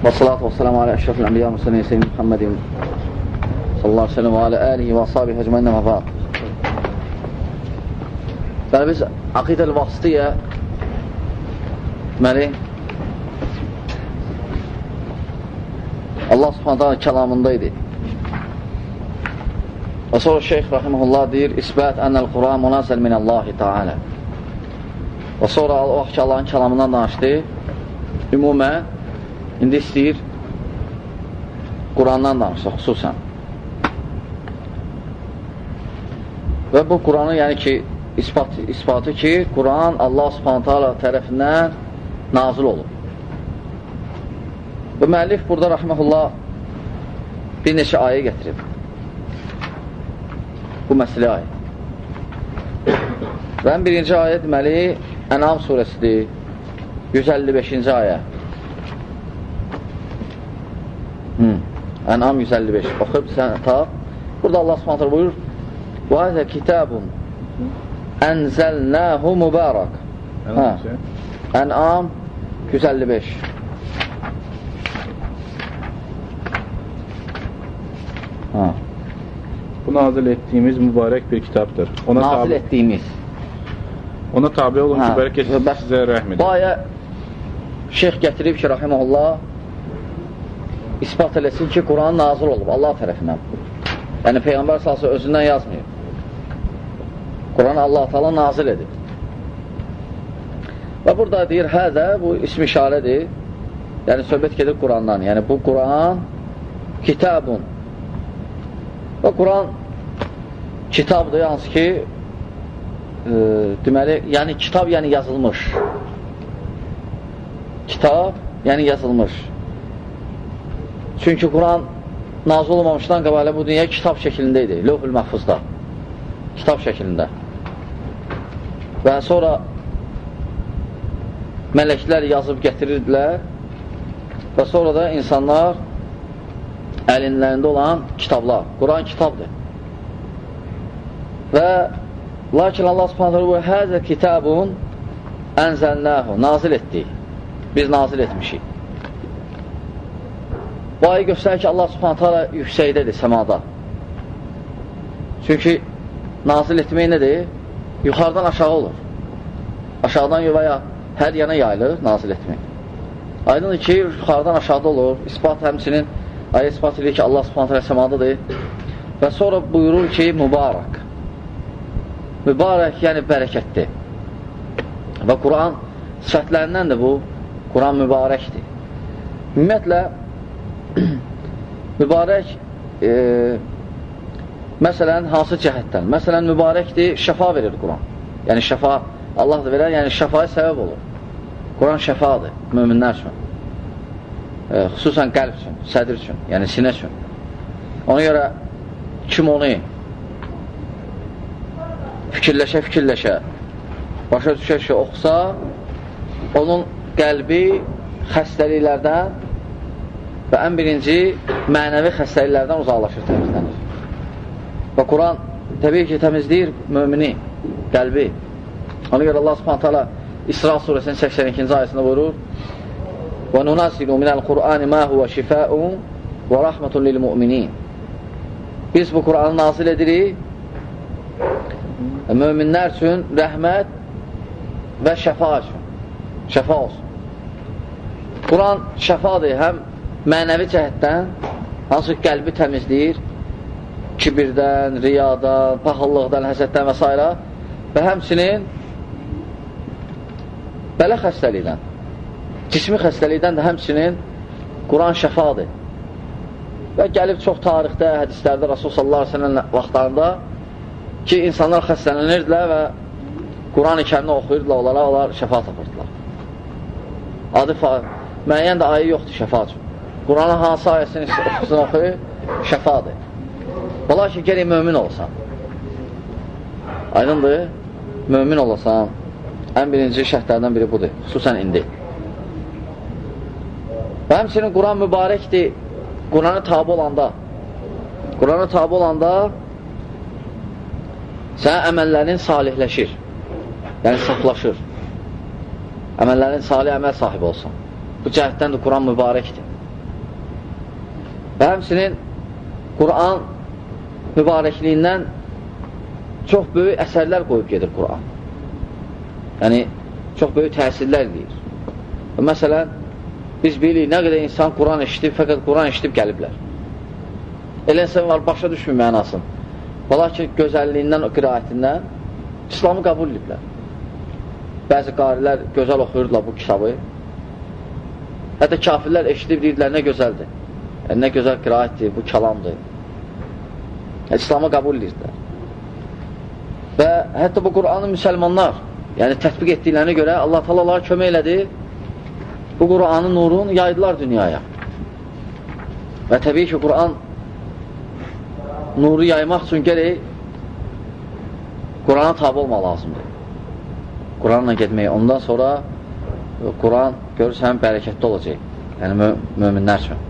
Və salatu və salamu alə əşrafil ənbiya müsəlin Seyyid Muhammedin sallallahu aleyhi ve sellem və alə əlihi və ashabi həcməyinə və fəq. Bəli, biz aqidə-l vasitiyyə deməli Allah subhanətə kəlamında idi. Və sonra şeyx rəhiməhullah deyir, İsbət ənəl Quran munazəl minəllahi Teala. Və sonra vaxt ki, Allahın kəlamından danışdı, ümumən, indi istəyir Qurandan danışsa, xüsusən. Və bu Quranı, yəni ki, ispat, isbatı ki, Quran Allah subhanətə tərəfindən nazil olub. Və müəllif burada rəhməhullah bir neçə ayə gətirib bu məsələyə aid. Və ən birinci ayə deməli Ənam surəsidir. 155-ci ayə. Hmm. Ənam 155. Oxuyub sən tap. Burada Allah Subhanahu buyurur: "Və hada kitabun ənzəlnahu mübarək." Hə. Ənam 155. Ha. Bu nazil etdiyimiz mübarək bir kitabdır. Ona Nazil tabi, etdiyimiz. ona tabi olun ki, Hə, bəlkə bəs- sizə rəhm Bu edir. ayə şeyx gətirib ki, rahiməhullah ispat eləsin ki, Quran nazil olub Allah tərəfindən. Yəni, Peyğəmbər salsı özündən yazmıyor. Quran Allah taala nazil edib. Və burada deyir, hədə, bu ism işarədir. Yəni, söhbət gedir Qurandan. Yəni, bu Quran kitabun. Və Quran kitabdır, hansı ki, e, deməli, yəni kitab, yəni yazılmış. Kitab, yəni yazılmış. Çünki Quran nazil olmamışdan qabaqla bu dünya kitab şəklində idi, lövhül məhfuzda. Kitab şəklində. Və sonra mələklər yazıb gətirirdilər və sonra da insanlar əlinlərində olan kitablar. Quran kitabdır. Və lakin Allah subhanətə və həzə kitabun ənzəlnəhu, nazil etdik. Biz nazil etmişik. Bu ayı göstərir ki, Allah subhanətə alə yüksəkdədir, səmada. Çünki nazil etmək nədir? Yuxarıdan aşağı olur. Aşağıdan yuvaya hər yana yayılır nazil etmək. Aydın ki, yuxarıdan aşağıda olur. İspat həmsinin ayə ispat edir ki, Allah subhanətə alə səmadadır. Və sonra buyurur ki, mübarək. Mübarək, yəni bərəkətdir. Və Quran sifətlərindəndir bu. Quran mübarəkdir. Ümumiyyətlə, mübarək e, məsələn, hansı cəhətdən? Məsələn, mübarəkdir, şəfa verir Quran. Yəni, şəfa Allah da verər, yəni şəfaya səbəb olur. Quran şəfadır möminlər üçün. E, xüsusən qəlb üçün, sədr üçün, yəni sinə üçün. Ona görə kim onu fikirləşə-fikirləşə, başa düşər ki, oxusa, onun qəlbi xəstəliklərdən və ən birinci mənəvi xəstəliklərdən uzaqlaşır, təmizlənir. Və Quran təbii ki, təmizləyir mümini, qəlbi. Ona görə Allah subhanət hala İsra surəsinin 82-ci ayəsində buyurur Qur'ani mə huvə şifəun və rəhmətun lil müminin Biz bu Quranı nazil edirik möminlər üçün rəhmət və şəfa üçün. Şəfa olsun. Quran şəfadır həm mənəvi cəhətdən, hansı qəlbi təmizləyir, kibirdən, riyadan, paxıllıqdan, həsəddən və s. və həmsinin belə xəstəlikdən, cismi xəstəlikdən də həmsinin Quran şəfadır. Və gəlib çox tarixdə, hədislərdə Rasul sallallahu aleyhi ve sellem vaxtlarında ki, insanlar xəstələnirdilər və Quran-ı kərimini oxuyurdular, onlara onlar şəfa tapırdılar. Adı müəyyən də ayə yoxdur şəfa üçün. Quranın hansı ayəsini oxusun oxuyur, şəfadır. Ola ki, gələk mömin olasan. Aydındır, mömin olasan, ən birinci şərtlərdən biri budur, xüsusən indi. Və həmçinin Quran mübarəkdir, Qurana tabi olanda, Qurana tabi olanda sənin əməllərin salihləşir, yəni saflaşır. Əməllərin salih əməl sahibi olsun. Bu cəhətdən də Quran mübarəkdir. Və həmsinin Quran mübarəkliyindən çox böyük əsərlər qoyub gedir Quran. Yəni, çox böyük təsirlər deyir. Və məsələn, biz bilirik, nə qədər insan Quran eşitib, fəqət Quran eşitib gəliblər. Elə insan var, başa düşmür mənasını. Valla ki, gözəlliyindən, qiraətindən İslamı qəbul ediblər. Bəzi qarilər gözəl oxuyurdular bu kitabı. Hətta kafirlər eşidib deyirlər, nə gözəldir. Yəni, nə gözəl qiraətdir, bu kəlamdır. İslamı qəbul edirdilər. Və hətta bu Quranı müsəlmanlar, yəni tətbiq etdiklərinə görə Allah taala onlara kömək elədi. Bu Quranın nurunu yaydılar dünyaya. Və təbii ki, Quran nuru yaymaq üçün gərək Qurana tabi olmaq lazımdır. Quranla getmək. Ondan sonra Quran görürsən bərəkətli olacaq. Yəni mü möminlər üçün.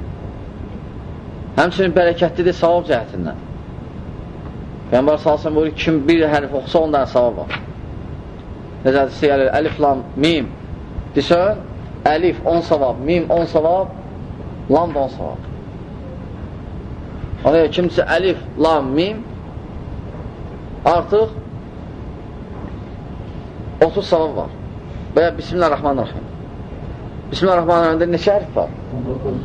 Həmçinin bərəkətlidir savab cəhətindən. Peyğəmbər salsın buyurur, kim bir hərf oxusa ondan savab var. Necədirsə gəlir, əlif, lam, mim. Desən, əlif 10 savab, mim 10 savab, lam da 10 savab. Ona görə kimsə əlif, lam, mim artıq 30 savab var. Və ya Bismillahirrahmanirrahim. Bismillahirrahmanirrahimdə neçə hərf var? 19.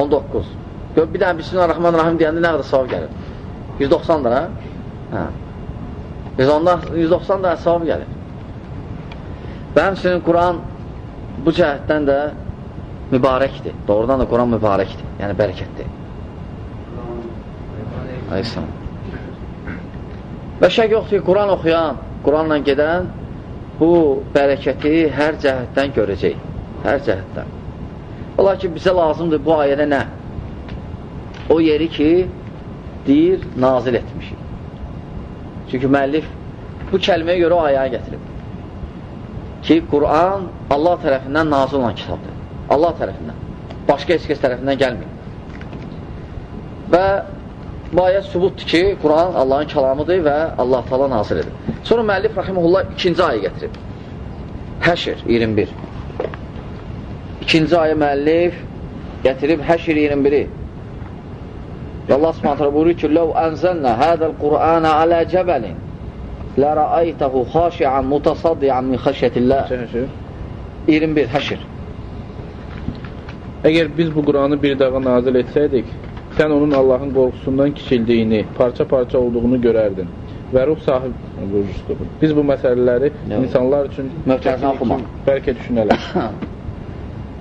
19. Gör, bir dənə Bismillahirrahmanirrahim deyəndə nə qədər savab gəlir? 190-dır, hə? Hə. 110 190 da savab gəlir. Və həmçinin Quran bu cəhətdən də mübarəkdir. Doğrudan da Quran mübarəkdir, yəni bərəkətdir. Aleyhisselam. Və şək yoxdur ki, Quran oxuyan, Quranla gedən bu bərəkəti hər cəhətdən görəcək. Hər cəhətdən. Ola ki, bizə lazımdır bu ayədə nə? O yeri ki, deyir, nazil etmişik. Çünki müəllif bu kəlməyə görə o ayəyə gətirib. Ki, Quran Allah tərəfindən nazil olan kitabdır. Allah tərəfindən. Başqa heç kəs tərəfindən gəlmir. Və bu ayə sübutdur ki, Quran Allahın kəlamıdır və Allah tala nazil edir. Sonra müəllif Rahimullah ikinci ayə gətirib. Həşr 21. İkinci ayə müəllif gətirib Həşr 21-i. Və Allah subhanətlə buyurur ki, Ləv ənzəlnə hədəl Qur'anə alə cəbəlin lərəaytəhu xaşiən mutasaddiyan min xəşyətillah 21 həşr Əgər biz bu Quranı bir dağa nazil etsəydik, sən onun Allahın qorxusundan kiçildiyini, parça-parça olduğunu görərdin. Və ruh sahib. Biz bu məsələləri insanlar üçün bəlkə düşünələr.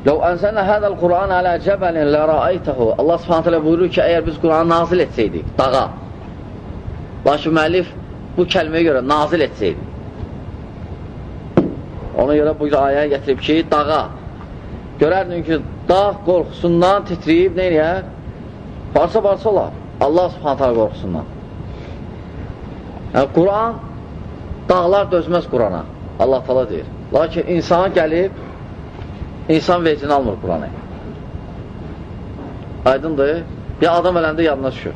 Ləv ənzəlnə hədəl Qur'an alə cəbəlin lərəaytəhu Allah subhanətlə buyurur ki, əgər biz Qur'anı nazil etsəydik, dağa lakin müəllif bu kəlməyə görə nazil etsəydi. Ona görə bu ayə gətirib ki, dağa. Görərdin ki, dağ qorxusundan titriyib, nə eləyər? Parça-parça olar. Allah subhanətə qorxusundan. Yəni, Quran, dağlar dözməz Qurana. Allah tala deyir. Lakin insana gəlib, insan vecini almır Quranı. Aydındır. Bir adam öləndə yadına düşür.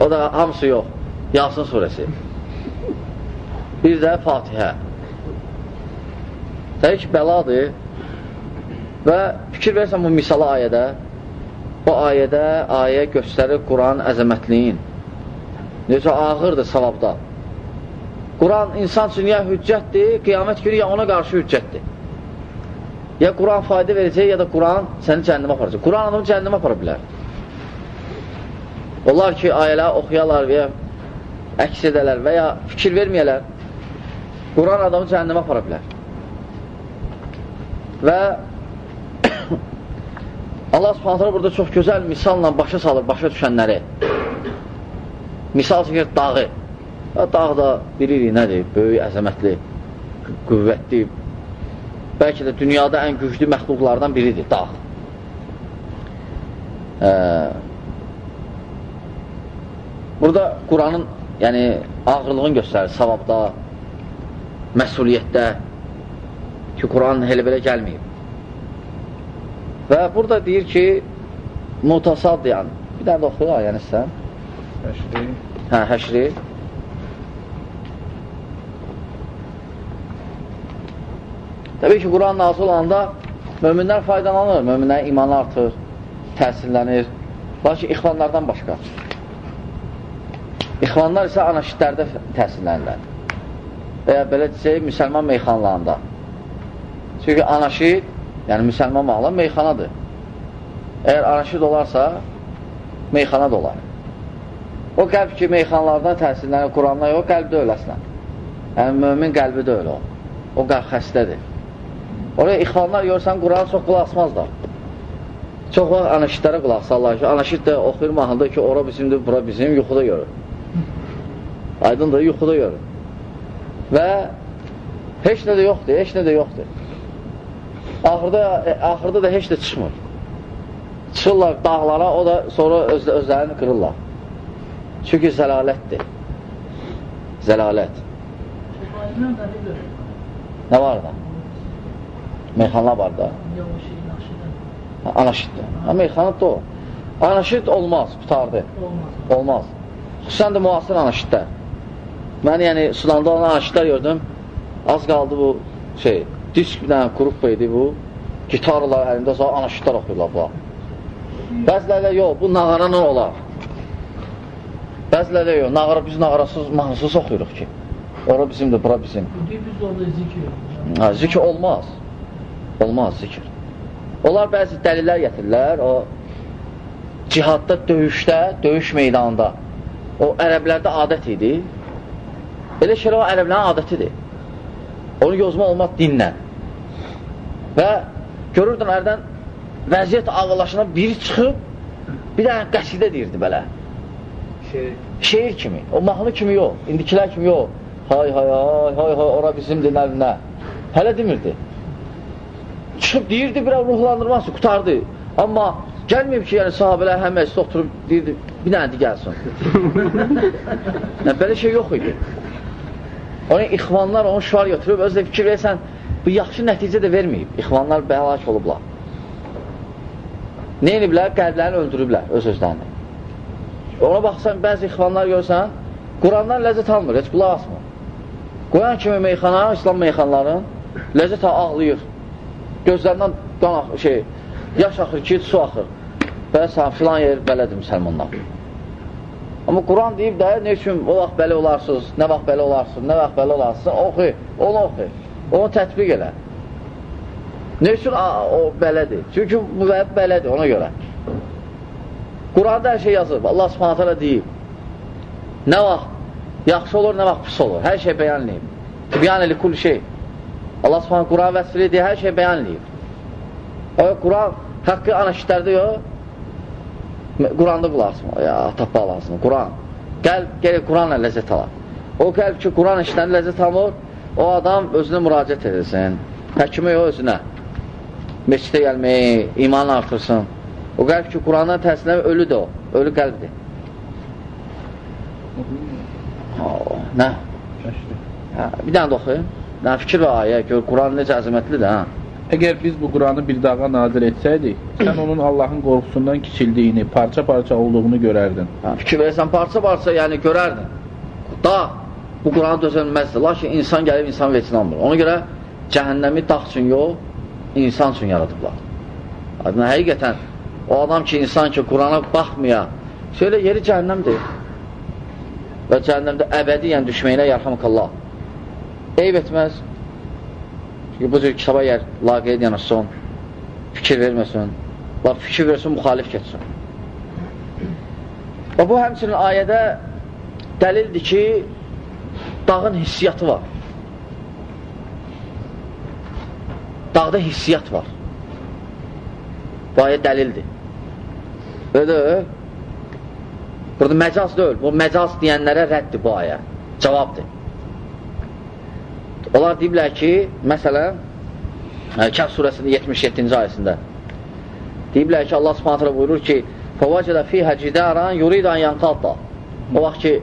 O da hamısı yox. Yasin surəsi. Bir də Fatihə. Ki, bəladır. Və fikir versən bu misala ayədə, bu ayədə ayə göstərir Quran əzəmətliyin. Necə ağırdır savabda. Quran insan üçün ya hüccətdir, qiyamət günü ya ona qarşı hüccətdir. Ya Quran fayda verəcək, ya da Quran səni cəhənnəmə aparacaq. Quran adamı cəhənnəmə apara bilər. Onlar ki, ayələr oxuyalar və ya əks edələr və ya fikir verməyələr, Quran adamı cəhənnəmə apara bilər. Və Allah subhanətlə burada çox gözəl misalla başa salır, başa düşənləri. Misal çəkir dağı. Dağ da bilirik nədir? Böyük, əzəmətli, qüvvətli, bəlkə də dünyada ən güclü məxluqlardan biridir, dağ. Ee, burada Quranın yəni, ağırlığını göstərir savabda, məsuliyyətdə ki, Quran elə belə gəlməyib. Və burada deyir ki, mutasadiyan, bir dərdə oxuyur ayəni sən. Həşri. Hə, həşri. Təbii ki, Quran nazil olanda möminlər faydalanır, möminlərin imanı artır, təsirlənir, Lakin ixvanlardan başqa. İxvanlar isə anaşidlərdə təhsillənirlər. Və ya belə desək, müsəlman meyxanlarında. Çünki anaşid, yəni müsəlman mağla meyxanadır. Əgər anaşid olarsa, meyxana da olar. O qəlb ki, meyxanlardan təhsillənir, Qurandan yox, qəlbdə öləsinə. Yəni, mömin qəlbi də öyle o. O qəlb xəstədir. Oraya ixvanlar görsən, Quranı çox qulaq asmazlar. Çox vaxt anaşidlərə qulaq sallar ki, anaşid də oxuyur mahnıda ki, ora bizimdir, bura bizim, yuxuda görür. Aydındır, yuxuda görür. Və heç nə də yoxdur, heç nə də yoxdur. Axırda, e, axırda da heç də çıxmır. Çıxırlar dağlara, o da sonra öz, özlərini qırırlar. Çünki zəlalətdir. Zəlalət. Nə var da? Meyxanlar var da. Anaşiddir. Meyxanat da o. Anaşid olmaz, qutardı. Olmaz. Olmaz. Xüsusən də müasir anaşiddə. Mən yəni Sudanda olan anaşidlər gördüm. Az qaldı bu şey, disk bir dənə qrup idi bu. Gitarlar əlində sonra anaşidlər oxuyurlar bu. Bəzilərlə yox, bu nağaranla olar. Bəzilərlə yox, nağara, biz nağarasız, mahnısız oxuyuruq ki. Ora bizimdir, bura bizim. Zikr olmaz. Olmaz zikr. Onlar bəzi dəlillər gətirirlər, o cihadda, döyüşdə, döyüş meydanında. O ərəblərdə adət idi. Elə şeylər o ərəblərin adətidir. Onu yozma olmaz dinlə. Və görürdün ərdən vəziyyət ağırlaşına biri çıxıb, bir dənə qəsidə deyirdi belə. Şeir. Şeir kimi, o mahnı kimi yox, indikilər kimi yox. Hay hay hay hay hay ora bizimdir nə nə. Hələ demirdi. Çıxıb deyirdi bir ruhlandırması qutardı. Amma gəlməyib ki, yəni sahabələr həməsi oturub deyirdi, bir dənə gəlsin. yəni, belə şey yox idi. Onun ixvanlar onu şuar götürüb, özlə fikir versən, bu yaxşı nəticə də verməyib. İxvanlar bəlak olublar. Nə ediblər? Qəlblərini öldürüblər öz özlərini. Ona baxsan, bəzi ixvanlar görsən, Qurandan ləzzət almır, heç qulaq asmır. Qoyan kimi meyxana, İslam meyxanların ləzzət ağlayır. Gözlərindən qan şey, yaş axır ki, su axır. Və sən filan yer belədir müsəlmanlar. Amma Quran deyib də, nə üçün o vaxt belə olarsınız, nə vaxt belə olarsınız, nə vaxt belə olarsınız, oxu, onu oxu, onu tətbiq elə. Nə üçün o belədir? Çünki bu belədir, ona görə. Quranda hər şey yazılıb, Allah subhanətələ deyib. Nə vaxt yaxşı olur, nə vaxt pis olur. Hər şey bəyanlayıb. Tibyan eli kul şey. Allah subhanə Quran vəsfili deyə hər şey bəyanlayıb. O, Quran haqqı anaşitlərdə yox. Quranda qularsın. Ya, tapma lazım. Quran. Qəlb, gələk Quranla ləzzət alar. O qəlb ki, Quran işdən ləzzət alır, o adam özünə müraciət edilsin. Həkimə yox özünə. Meçidə gəlməyi, iman artırsın. O qəlb ki, Qurandan təsirlə ölüdür o. Ölü qəlbdir. Nə? Hə, bir dənə də oxuyun. Nə fikir və ayə, gör, Quran necə əzəmətlidir, hə? Əgər biz bu Quranı bir dağa nazil etsəydik, sən onun Allahın qorxusundan kiçildiyini, parça-parça olduğunu görərdin. Hə, fikir versən, parça-parça, yəni görərdin. Dağ bu Quranı dözülməzdir. Lakin insan gəlib insan veçin almır. Ona görə cəhənnəmi dağ üçün yox, insan üçün yaradıblar. Adına, həqiqətən, o adam ki, insan ki, Qurana baxmaya, söylə, yeri cəhənnəmdir və cəhənnəmdə əbədiyyən düşməyinə yarhamukallah. Eyb etməz. Çünki bu cür kitaba yer laqeyd yanaşsın, fikir verməsin, laf fikir versin, müxalif getsin. Və bu həmçinin ayədə dəlildir ki, dağın hissiyatı var. Dağda hissiyat var. Bu ayə dəlildir. Öyle Burada məcaz deyil. Bu məcaz deyənlərə rəddir bu ayə. Cavabdır. Onlar deyiblər ki, məsələn, Kəf surəsində 77-ci ayəsində deyiblər ki, Allah subhanətlə buyurur ki, فَوَجَدَ فِيهَ جِدَارًا يُرِيدَ أَنْ يَنْقَلْدَ O vaxt ki,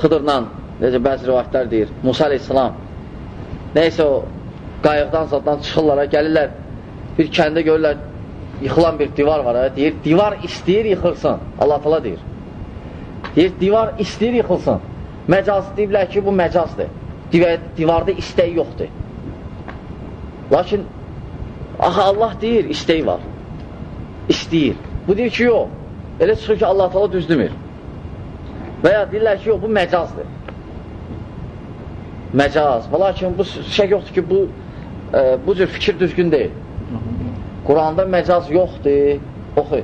Xıdırla, necə bəzi rivayətlər deyir, Musa aleyhissalam neysə o qayıqdan zaddan çıxırlar, gəlirlər, bir kəndə görürlər, yıxılan bir divar var, evet, deyir, divar istəyir yıxılsın, Allah tala deyir. Deyir, divar istəyir yıxılsın. Məcaz deyiblər ki, bu məcazdır. Divarda istək yoxdur. Lakin axı Allah deyir, istək var. İstəyir. Bu deyir ki, yox. elə çıxır ki, Allah tala düz demir. Və ya deyirlər ki, yox, bu məcazdır. Məcaz. Və lakin bu şey yoxdur ki, bu e, bu cür fikir düzgün deyil. Quranda məcaz yoxdur. Oxu.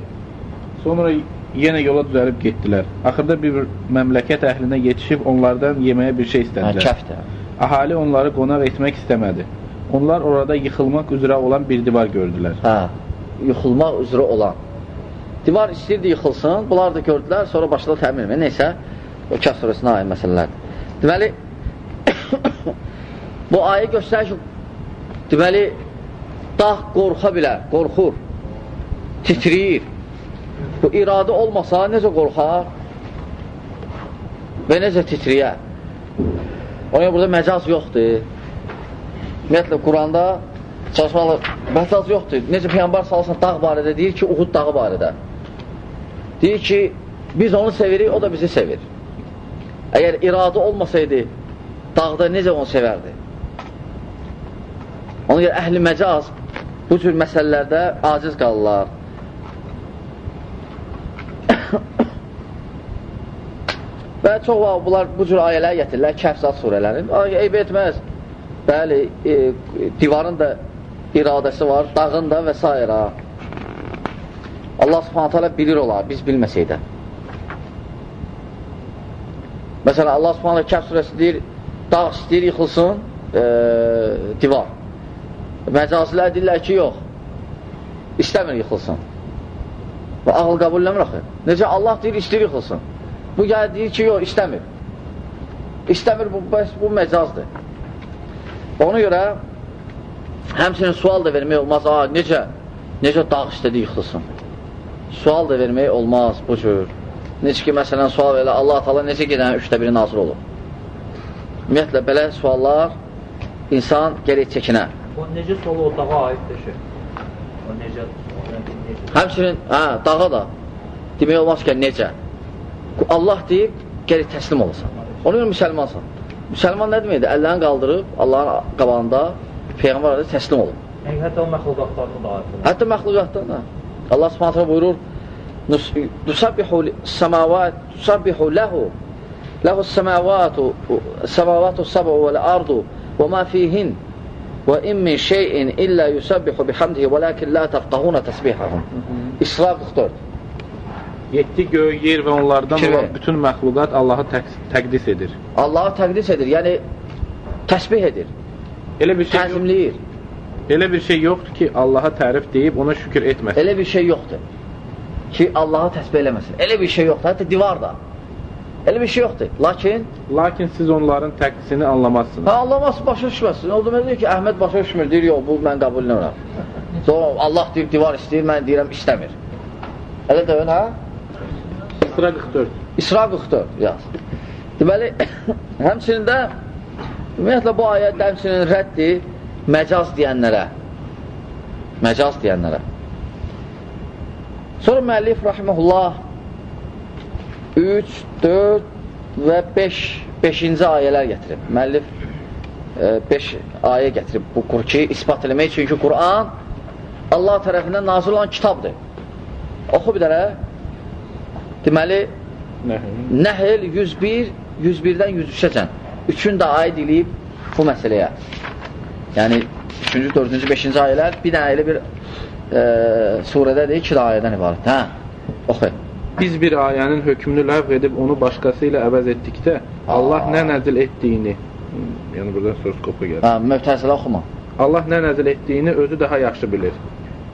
Sonra yenə yola düzəlib getdilər. Axırda bir məmləkət əhlinə yetişib onlardan yeməyə bir şey Hə, istədilər. kəfdir. Ahali onları qonaq etmək istəmədi. Onlar orada yıxılmaq üzrə olan bir divar gördülər. Hə, yıxılmaq üzrə olan. Divar istəyirdi yıxılsın, bunlar da gördülər, sonra başladı təmin etməyə. Neysə, o Kəf surəsinə aid məsələlərdir. Deməli, bu ayə göstərir ki, deməli, dağ qorxa bilər, qorxur, titriyir. Bu iradə olmasa necə qorxar və necə titriyər? Ona burada məcaz yoxdur. Ümumiyyətlə, Quranda çalışmalı məcaz yoxdur. Necə Peyyambar salsan dağ barədə deyir ki, Uhud dağı barədə. Deyir ki, biz onu sevirik, o da bizi sevir. Əgər iradə olmasaydı, dağda necə onu sevərdi? Ona görə əhli məcaz bu cür məsələlərdə aciz qalırlar. Və çox vaxt bunlar bu cür ayələr gətirirlər, Kəhfzat surələrin. Eyb etməz. Bəli, e, divarın da iradəsi var, dağın da və s. Allah subhanət hələ bilir olar, biz bilməsək də. Məsələn, Allah subhanət Kəhf surəsi deyir, dağ istəyir, yıxılsın, e, divar. Məcazilər deyirlər ki, yox, istəmir yıxılsın. Və ağıl qəbulləmir axı. Necə Allah deyir, istəyir yıxılsın. Bu gəlir deyir ki, yox, istəmir. İstəmir, bu, bəs, bu məcazdır. Ona görə həmçinin sual da vermək olmaz. Aa, necə? Necə dağ istədi yıxılsın? Sual da vermək olmaz bu cür. Necə ki, məsələn, sual verir, Allah taala necə gedən üçdə biri nazır olur? Ümumiyyətlə, belə suallar insan gerək çəkinər. O necə solu o dağa aiddir ki? O necə? Həmçinin, hə, dağa da demək olmaz ki, necə? Allah deyib, gerək təslim olasan. Ona görə müsəlmansan. Müsəlman nə deməkdir? Əllərini qaldırıb, Allahın qabağında Peyğəmbər arada təslim olub. Yəni, hətta o məxluqatlarını da aiddir. Hətta məxluqatdan da. Allah subhanətlə buyurur, Nusabbihu səmavat, tusabbihu ləhu, ləhu səmavatu, səmavatu səbu vəl-ardu və ma fihin və in min şeyin illə yusabbihu bihamdihi və lakin la təfqahuna təsbihahum. İsra 44. Yetdi göy, yer və onlardan Fikir olan bütün məxluqat Allahı təq təqdis edir. Allahı təqdis edir, yəni təsbih edir, Elə bir şey yox, tənzimləyir. elə bir şey yoxdur ki, Allaha tərif deyib ona şükür etməsin. Elə bir şey yoxdur ki, Allahı təsbih eləməsin. Elə bir şey yoxdur, hətta divar da. Elə bir şey yoxdur. Lakin Lakin siz onların təqdisini anlamazsınız. Ha, anlaması başa düşməsin. O demək deyir ki, Əhməd başa düşmür, deyir, yox, bu mən qəbul eləmirəm. Sonra Allah deyir, divar istəyir, mən deyirəm, istəmir. Elə də ön, hə? Sıra 44. İsra 44, yaz. Deməli, həmçinin də, ümumiyyətlə, bu ayət həmçinin rəddir məcaz deyənlərə. Məcaz deyənlərə. Sonra müəllif, rahiməhullah, 3, 4 və 5, 5-ci ayələr gətirib. Müəllif 5 ayə gətirib bu ki, ispat eləmək üçün ki, Quran Allah tərəfindən nazil olan kitabdır. Oxu bir dərə. Deməli. Nəhl 101, 101-dən 103-əcən. Üçün də aid eləyib bu məsələyə. Yəni, 3-cü, 4-cü, 5-ci ayələr bir dənə elə bir e, surədədir, iki də ayədən ibarət. Hə, oxu. Biz bir ayənin hökmünü ləğv edib onu başqası ilə əvəz etdikdə Allah nə nəzil etdiyini yəni buradan söz qopu gəlir. Hə, möhtəzilə oxuma. Allah nə nəzil etdiyini özü daha yaxşı bilir.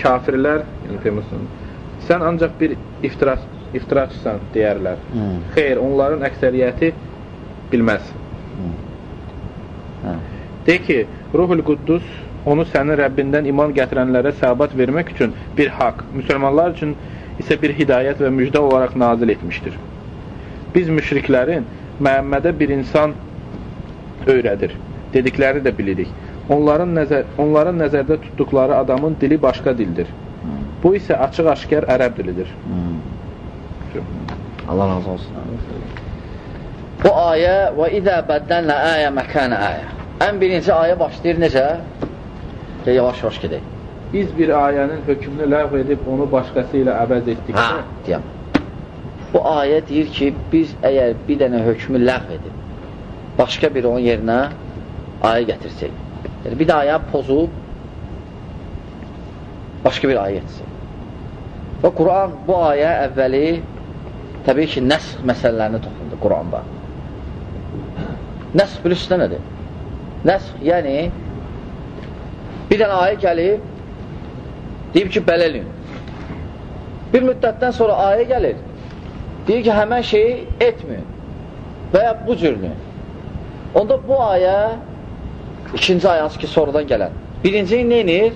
Kafirlər, yəni Peyğəmbər sən ancaq bir iftira iftiraçısan deyərlər. Hmm. Xeyr, onların əksəriyyəti bilməz. Hə. De ki, Ruhul Quddus onu sənin Rəbbindən iman gətirənlərə səbat vermək üçün bir haqq, müsəlmanlar üçün isə bir hidayət və müjdə olaraq nazil etmişdir. Biz müşriklərin Məhəmmədə bir insan öyrədir. Dedikləri də bilirik. Onların, nəzər, onların nəzərdə tutduqları adamın dili başqa dildir. Bu isə açıq-aşkar ərəb dilidir. Hmm. Allah razı olsun. Bu ayə və idə bəddənlə əyə məkənə əyə. Ən birinci ayə başlayır necə? Yavaş-yavaş gedək. Biz bir ayənin hökmünü ləğv edib onu başqası ilə əvəz etdikdə Hə, deyəm. bu ayə deyir ki, biz əgər bir dənə hökmü ləğv edib, başqa bir onun yerinə ayə gətirsək, yəni bir də ayə pozub, başqa bir ayə getirsək. Və Quran bu ayə əvvəli təbii ki, nəsx məsələlərini toxundu Quranda. Nəsx bilirsə nədir? Nəsx, yəni bir dənə ayə gəlib, deyib ki, belə eləyin. Bir müddətdən sonra ayə gəlir, deyir ki, həmən şeyi etməyin və ya bu cürünü. Onda bu ayə, ikinci ayəsi ki, sonradan gələn, birinci neyinir?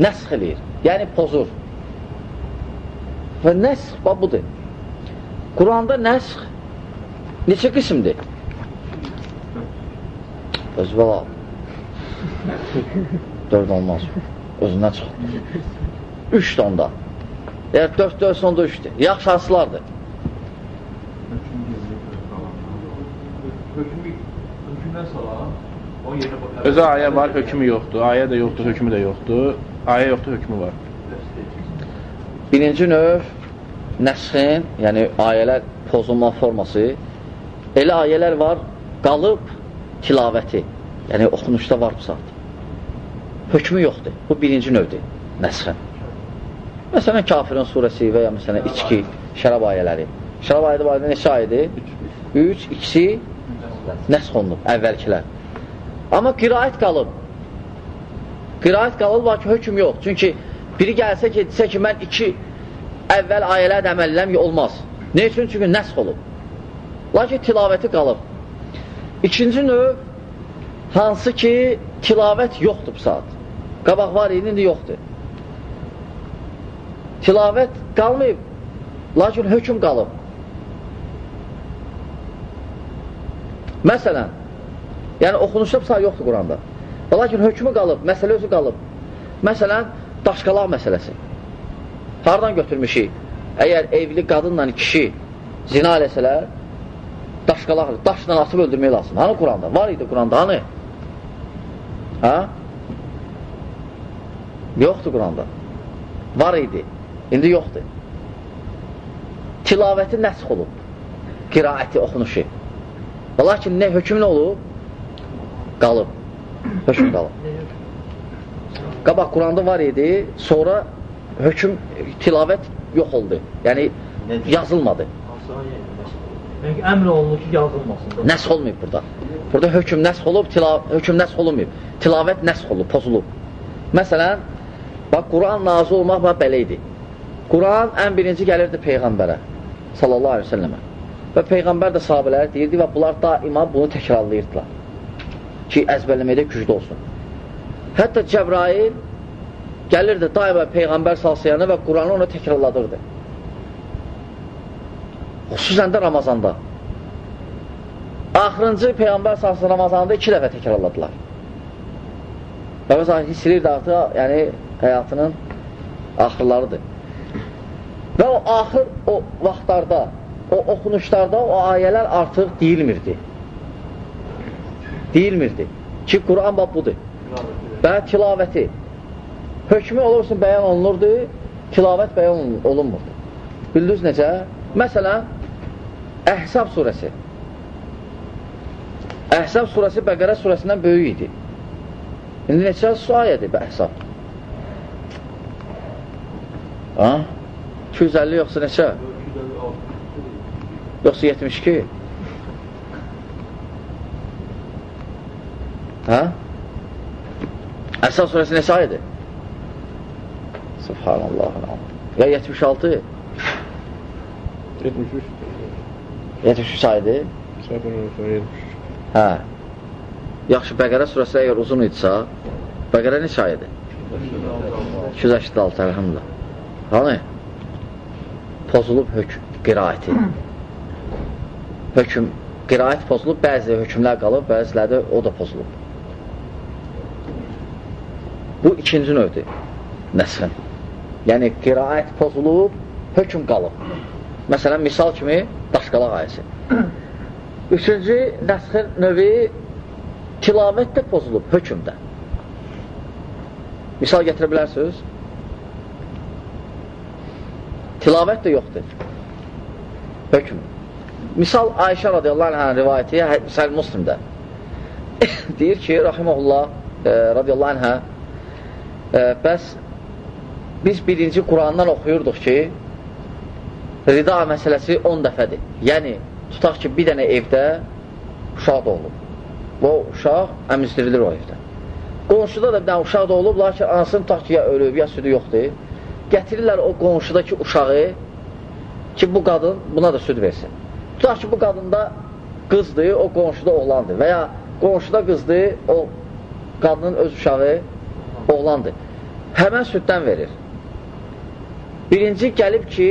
Nəsx eləyir, yəni pozur. Və nəsx, bax budur. Quranda nəsx neçə qismdir? Özü bəla. Dörd olmaz. Özündən çıxır. Üç onda. Eğer 4 4 sonda 3'tür. Yaxşı aslardır. Özü ayə var, hökmü yoxdur. Ayə də yoxdur, hökmü də yoxdur. Ayə yoxdur, hökmü var. Birinci növ nəsxin, yəni ayələr pozulma forması. Elə ayələr var, qalıb tilavəti. Yəni oxunuşda var bu saat. Hökmü yoxdur. Bu birinci növdür nəsxin. Məsələn, kafirin surəsi və ya məsələn, içki, şərab ayələri. Şərab ayədə barədə neçə ayədir? 3, ikisi nəsx olunub, əvvəlkilər. Amma qiraət qalıb. Qiraət qalıb, lakin hökm yox. Çünki biri gəlsə ki, desə ki, mən iki əvvəl ayələr əməlləm, olmaz. Ne üçün? Çünki nəsx olub. Lakin tilavəti qalıb. İkinci növ, hansı ki, tilavət yoxdur bu saat. Qabaq var idi, indi yoxdur tilavət qalmayıb, lakin hökum qalıb. Məsələn, yəni oxunuşda say yoxdur Quranda. Lakin hökmü qalıb, məsələ özü qalıb. Məsələn, daşqalaq məsələsi. Hardan götürmüşük? Əgər evli qadınla kişi zina eləsələr, daşqalaq, daşla atıb öldürmək lazım. Hanı Quranda? Var idi Quranda, hanı? Ha? Yoxdur Quranda. Var idi. İndi yoxdur. Tilavəti nəsx olub. Qiraəti, oxunuşu. Lakin nə, hökm nə olub? Qalıb. Hökm qalıb. Qabaq Quranda var idi, sonra hökm, tilavət yox oldu. Yəni, yazılmadı. Yəni əmr olunur ki, yazılmasın. Nəsx olmayıb burada. Burada hökm nəsx olub, hökm nəsx olunmayıb. Tilavət nəsx olub, pozulub. Məsələn, bax, Quran nazı olmaq bax, belə idi. Quran ən birinci gəlirdi Peyğəmbərə sallallahu aleyhi ve səlləmə və Peyğəmbər də sahabələri deyirdi və bunlar daima bunu təkrarlayırdılar ki, əzbərləməkdə güclü olsun. Hətta Cəbrail gəlirdi daima Peyğəmbər salsayanı və Quranı ona təkrarladırdı. Xüsusən də Ramazanda. Axırıncı Peyğəmbər salsın Ramazanda iki dəfə təkrarladılar. Və məsələn, hiss edirdi artıq, yəni həyatının axırlarıdır. Və o axır o vaxtlarda, o oxunuşlarda o ayələr artıq deyilmirdi. Deyilmirdi. Ki, Quran bax budur. Və tilavəti. Hökmü olursun bəyan olunurdu, tilavət bəyan olunmurdu. Bildiniz necə? Məsələn, Əhsab surəsi. Əhsab surəsi Bəqərə surəsindən böyük idi. İndi neçə su ayədir Əhsab? Ha? 250 yoxsa neçə? Yoxsa 72? Hə? Əsas surəsi neçə ayədir? Subhanallah. Ya 76? 73. 73 ayədir? Hə. Yaxşı, Bəqərə surəsi əgər uzun idisə, Bəqərə neçə ayədir? 286, əlhamdülillah. Hani? pozulub hökm, qiraəti. Hökm, qiraət pozulub, bəzi hökmlər qalıb, bəziləri o da pozulub. Bu ikinci növdür nəsxin. Yəni, qiraət pozulub, hökm qalıb. Məsələn, misal kimi daşqalaq ayəsi. Üçüncü nəsxin növü tilavət də pozulub hökmdə. Misal gətirə bilərsiniz? Tilavət də yoxdur. hökm. Misal Ayşə radiyallahu anhə rivayəti Səhəl Müslimdə deyir ki, rahiməhullah e, radiyallahu anhə e, bəs biz birinci Qurandan oxuyurduq ki rida məsələsi 10 dəfədir. Yəni, tutaq ki, bir dənə evdə uşaq doğulub. Bu uşaq əmizdirilir o evdə. Qonşuda da bir dənə uşaq doğulub, lakin anasının tutaq ki, ya ölüb, ya südü yoxdur. Gətirirlər o qonşudakı uşağı ki, bu qadın buna da süd versin. Tutaq ki, bu qadında qızdır, o qonşuda oğlandır və ya qonşuda qızdır, o qadının öz uşağı oğlandır. Həmən süddən verir. Birinci gəlib ki,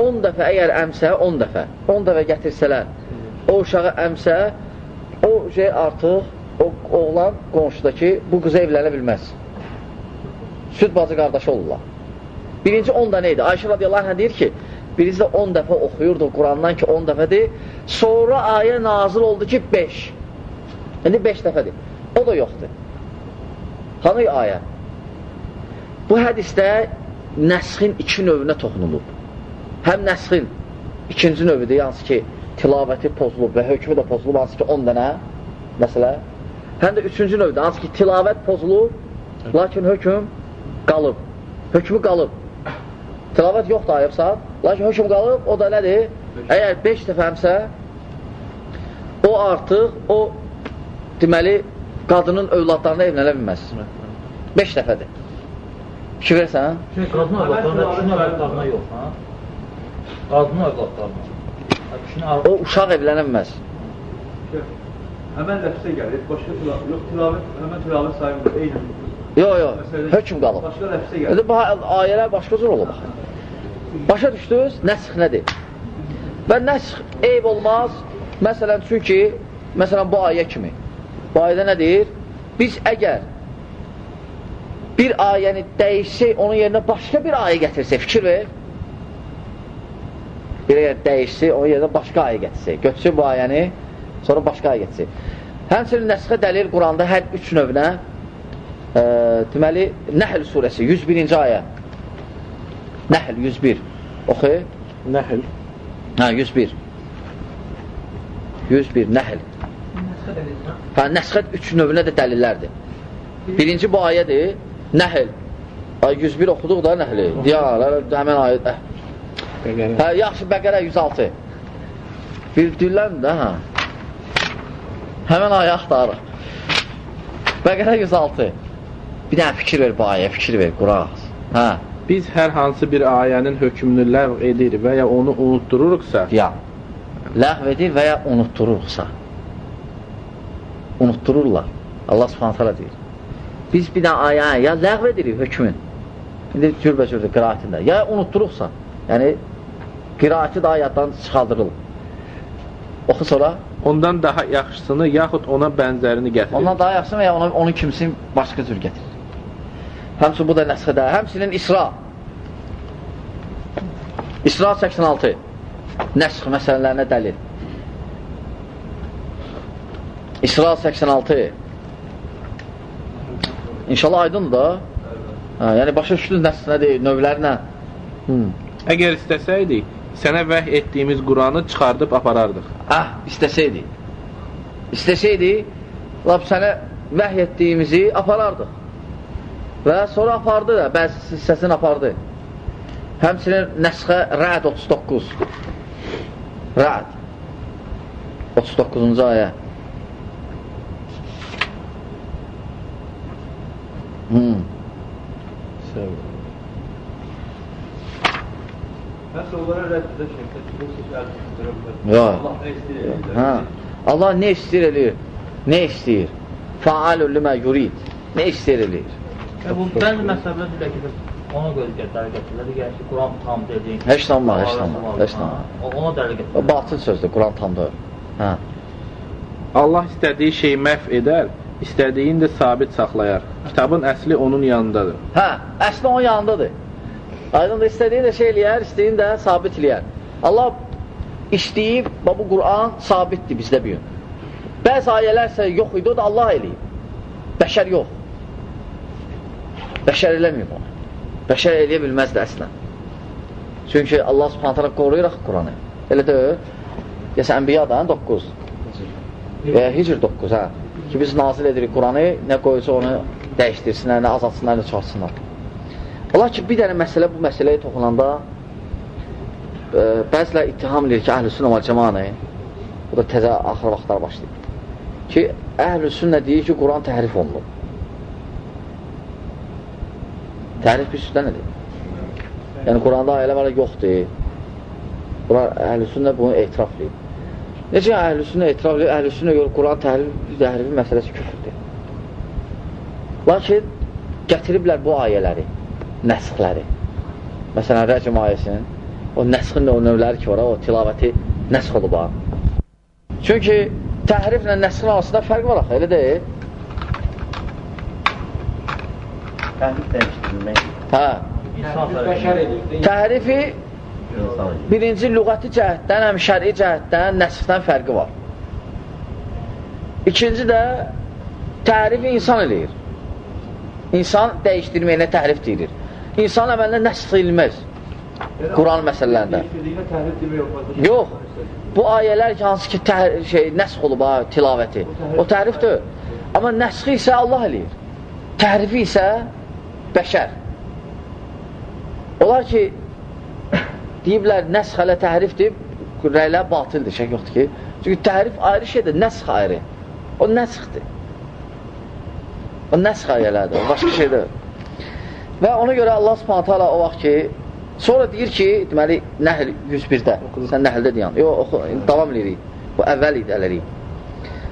10 dəfə əgər əmsə, 10 dəfə, 10 dəfə gətirsələr, o uşağı əmsə, o şey artıq, o oğlan qonşudakı bu qıza evlənə bilməz. Süd bacı qardaşı olurlar. Birinci 10 da neydi? Ayşə radiyallahu anh deyir ki, birisi də 10 dəfə oxuyurdu Qurandan ki 10 dəfədir. Sonra ayə nazil oldu ki 5. İndi 5 dəfədir. O da yoxdur. Hanı ayə? Bu hədisdə nəsxin iki növünə toxunulub. Həm nəsxin ikinci növüdür, hansı ki tilavəti pozulub və hökmü də pozulub, hansı ki 10 dənə məsələ. Həm də üçüncü növdür, hansı ki tilavət pozulub, lakin hökm qalıb. Hökmü qalıb. Tilavət yoxdur ayıb saat, lakin hökm qalıb, o da nədir? Əgər 5 dəfəmsə, o artıq, o deməli, qadının övladlarına evlənə bilməz. 5 dəfədir. Fikir versən? Qadın övladlarına, kişinin övladlarına yox, ha? Qadın övladlarına. O uşaq evlənə bilməz. Həmən ləfsə gəlir, başqa tilavət, yox tilavət, həmən tilavət sayılmır, eyni. Yox, yox, hökm qalıb. Başqa ləfsə gəlir. Ayələr başqa cür olub. Başa düşdünüz? Nəsx nədir? Və nəsx eyb olmaz. Məsələn, çünki, məsələn, bu ayə kimi. Bu ayədə nə deyir? Biz əgər bir ayəni dəyişsək, onun yerinə başqa bir ayə gətirsək, fikir ver. Bir əgər dəyişsək, onun yerinə başqa ayə gətirsək. Götürsək bu ayəni, sonra başqa ayə gətirsək. Həmçinin nəsxə dəlil Quranda hər üç növünə e, deməli, Nəhl surəsi 101-ci ayə. Nəhl 101. Oxu. Nəhl. Hə, 101. 101, Nəhl. Hə, nəsxət üç növünə də dəlillərdir. Birinci bu ayədir, Nəhl. Ay 101 oxuduq da Nəhli. Diyar, həmən ayət. Hə, yaxşı, Bəqərə 106. Bildilər də, hə. Həmən ayə axtarıq. Bəqərə 106. Bir dənə fikir ver bu ayə, fikir ver, quraq. Hə. Biz hər hansı bir ayənin hökmünü ləğv edir və ya onu unutdururuqsa, Ya. Ləğv edir və ya unutdururuqsa. Unutdururlar. Allah subhanət hala deyir. Biz bir dənə ayə ya ləğv edirik hökmün. İndi cürbəcürdür qiraətində. Ya unutduruqsa. Yəni, qiraəti də ayətdən çıxaldırılır. Oxu sonra. ondan daha yaxşısını yaxud ona bənzərini gətirir. Ondan daha yaxşı və ya onu, onun kimsin başqa cür gətirir. Həmçin bu da nəsxədə. Həmçinin İsra. İsra 86. Nəsx məsələlərinə dəlil. İsra 86. İnşallah aydındır da. Hə, yəni başa düşdünüz nəsx nədir, növləri nə? Hmm. Əgər istəsəydik, sənə vəh etdiyimiz Quranı çıxardıb aparardıq. Ah, istəsəydi. İstəsəydi, lap sənə vəhy etdiyimizi aparardıq. Və sonra apardı da, bəzi hissəsini apardı. Həmçinin nəsxə Rəd 39. Rəd 39-cu ayə. Hmm. Bu seçər Yox. Allah nə istəyir? Hə. Allah nə istəyir eləyir? Nə istəyir? Faalul limə yurid. Nə istəyir eləyir? Və bu bəzi məsələlər dilə ki, ona görə gətirlər gətirirlər. Digər ki, Quran tam dediyin. Heç tanımaz, heç tanımaz, heç tanımaz. Ona dələ O gətirirlər. batıl sözdür, Quran tamdır. Hə. Allah istədiyi şeyi məhv edər, istədiyini də sabit saxlayar. Kitabın əsli onun yanındadır. Hə, əsli onun yanındadır. Aydın da istədiyin də şey eləyər, istədiyin də sabit eləyər. Allah istəyib, bu Quran sabitdir bizdə bir gün. Bəzi ayələr isə yox idi, o da Allah eləyib. Bəşər yox. Bəşər eləməyib onu. Bəşər eləyə bilməzdi əslən. Çünki Allah subhanətələ qoruyur axı Quranı. Elə deyil. Deyəsən, Ənbiyadan 9. Və ya Hicr 9, hə. Ki, biz nazil edirik Quranı, nə qoyucu onu dəyişdirsinlər, nə azaltsınlar, nə çoxatsınlar. Ola ki, bir dənə məsələ bu məsələyə toxunanda e, bəzilər ittiham edir ki, əhl-i sünnə və cəmanı bu da təzə axır vaxtlar başlayır ki, əhl-i sünnə deyir ki, Quran təhrif olunur. Təhrif bir sünnə nədir? Yəni, Quranda ayələr var, yoxdur. Bunlar əhl-i sünnə bunu etiraf edir. Necə əhl-i sünnə etiraf edir? Əhl-i sünnə görə Quran təhrifi, təhrifi məsələsi küfürdür. Lakin gətiriblər bu ayələri, nəsxləri. Məsələn, Rəcəm ayəsinin o nəsxin o növləri ki var, o tilavəti nəsx olub. Çünki təhriflə nəsxin arasında fərq var axı, elə deyil. Təhrif dəyişdirilmək. Hə. İnsan Bəşər edir. Təhrifi birinci lüğəti cəhətdən, həm şəri cəhətdən, nəsxdən fərqi var. İkinci də tərifi insan eləyir. İnsan dəyişdirməyinə təhrif deyilir. İnsan əməlində nəsx edilməz. Quran məsələlərində. Təhrif yox. Bu ayələr ki, hansı ki, tə, şey, nəsx olub ha, tilavəti. O təhrif deyil. Amma nəsxi isə Allah eləyir. Təhrifi isə bəşər. Onlar ki, deyiblər nəsx hələ təhrifdir, rəylər batildir, şək yoxdur ki. Çünki təhrif ayrı şeydir, nəsx ayrı. O nəsxdir. O nəsx ayələrdir, o başqa şeydir. Və ona görə Allah subhanətə alə o vaxt ki, sonra deyir ki, deməli, Nəhl 101-də, sən Nəhldə deyən, yox, oxu, davam edirik. Bu əvvəl idi ələrik.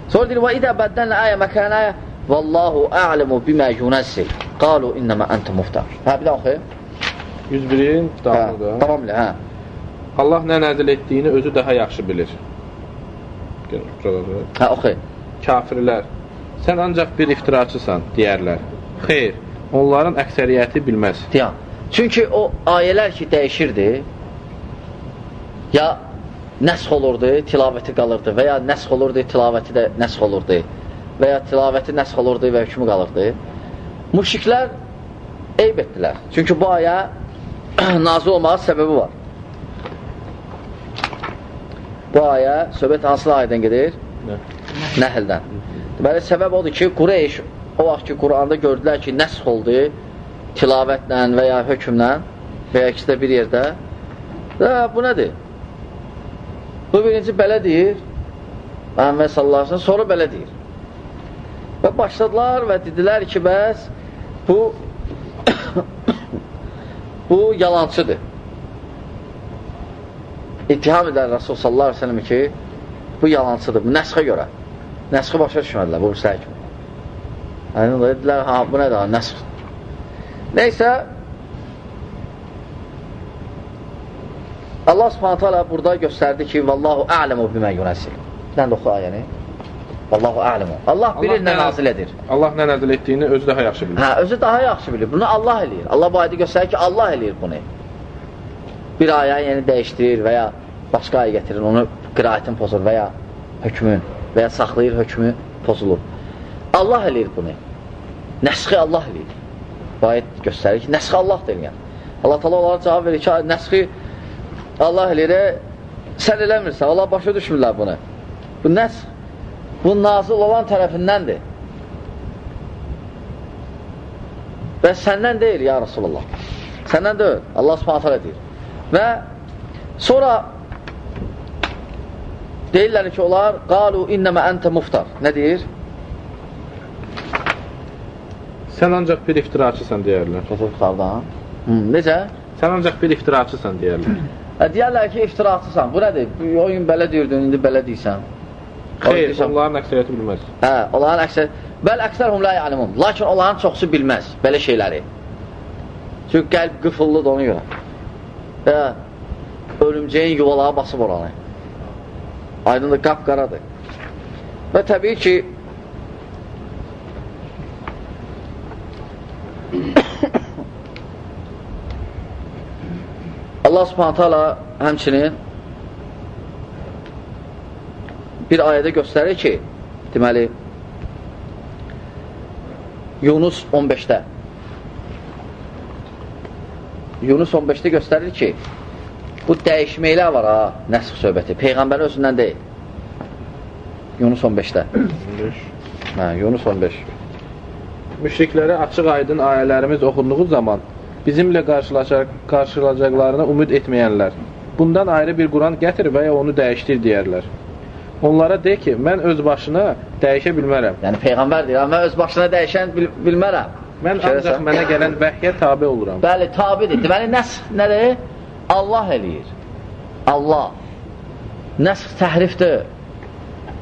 Sonra deyir, və idə bəddənlə əyə məkən əyə, Vallahu a'lemu bimə yunəzsil. Qalu innəmə əntə muftar. Hə, bir də oxuyayım. 101-in Hə, davamıdır. davam elə, hə. Allah nə nəzil etdiyini özü daha yaxşı bilir. Hə, oxuy. Kafirlər, sən ancaq bir iftiraçısan, deyərlər. Xeyr, onların əksəriyyəti bilməz. Deyən. Çünki o ayələr ki, dəyişirdi, ya nəsx olurdu, tilavəti qalırdı və ya nəsx olurdu, tilavəti də nəsx olurdu və ya tilavəti nəsx olurdu və hükmü qalırdı. Müşriklər eyb etdilər. Çünki bu ayə nazil olmağa səbəbi var. Bu ayə söhbət hansı ayədən gedir? Nə? Nəhldən. Deməli, səbəb odur ki, Qureyş o vaxt ki, Quranda gördülər ki, nəsx oldu tilavətlə və ya hökmlə və ya ikisi də bir yerdə. Və bu nədir? Bu birinci belə deyir, Məhəmməd sallallahu aleyhi sonra belə deyir. Və başladılar və dedilər ki, bəs bu bu yalancıdır. İttiham edər Rasul sallallahu aleyhi ve sellem ki, bu yalancıdır, bu nəsxə görə. Nəsxi başa düşmədilər, bu kimi. Yəni, dedilər, ha, bu nədir, nəsx. Neysə, Allah subhanətə alə burada göstərdi ki, Vallahu a'ləmu bimə yunəsil. Bir dənə də oxu ayəni. Vallahu a'ləmu. Allah bilir Allah nə nazil edir. Allah nə nəzil etdiyini özü daha yaxşı bilir. Hə, özü daha yaxşı bilir. Bunu Allah eləyir. Allah bu ayədə göstərir ki, Allah eləyir bunu. Bir ayə yəni dəyişdirir və ya başqa ayə gətirir, onu qiraətin pozur və ya hökmün və ya saxlayır, hökmü pozulur. Allah eləyir bunu. Nəsxi Allah eləyir. Bu ayət göstərir ki, nəsxi Allah eləyir. Allah təala onlara cavab verir ki, nəsxi Allah eləyir, e, sən eləmirsən, Allah başa düşmürlər bunu. Bu nəsx, bu nazil olan tərəfindəndir. Və səndən deyil, ya Rasulullah. Səndən deyil, Allah subhanət hələ deyir. Və sonra deyirlər ki, onlar qalu innəmə əntə muftar. Nə deyir? Sən ancaq bir iftiraçısan deyərlər. Hmm, necə? Sən ancaq bir iftiraçısan deyərlər. Hə, deyərlər ki, iftiraçısan. Bu nədir? Bu, gün belə deyirdin, indi belə deyirsən. Xeyr, onların əksəriyyəti bilməz. Hə, onların əksər bəl əksərhum la ya'lemun. Lakin onların çoxusu bilməz belə şeyləri. Çünki qəlb qıfıllıdır ona görə. Və ölümcəyin yuvalağa basıb oranı. Aydındır, qapqaradır. Və təbii ki, Allah subhanətə həmçinin bir ayədə göstərir ki, deməli, Yunus 15-də Yunus 15-də göstərir ki, Bu dəyişməklər var ha, nəsx söhbəti. Peyğəmbərin özündən deyil. Yunus 15-də. Hə, Yunus 15. Müşriklərə açıq aydın ayələrimiz oxunduğu zaman bizimlə qarşılaşacaq, qarşılaşacaqlarına ümid etməyənlər bundan ayrı bir Quran gətir və ya onu dəyişdir deyərlər. Onlara de ki, mən öz başına dəyişə bilmərəm. Yəni Peyğəmbər deyir, mən öz başına dəyişən bil bilmərəm. Mən ancaq mənə gələn vəhyə tabi oluram. Bəli, tabidir. Deməli, nəsx nədir? Allah eləyir. Allah. Nəsx təhrifdir.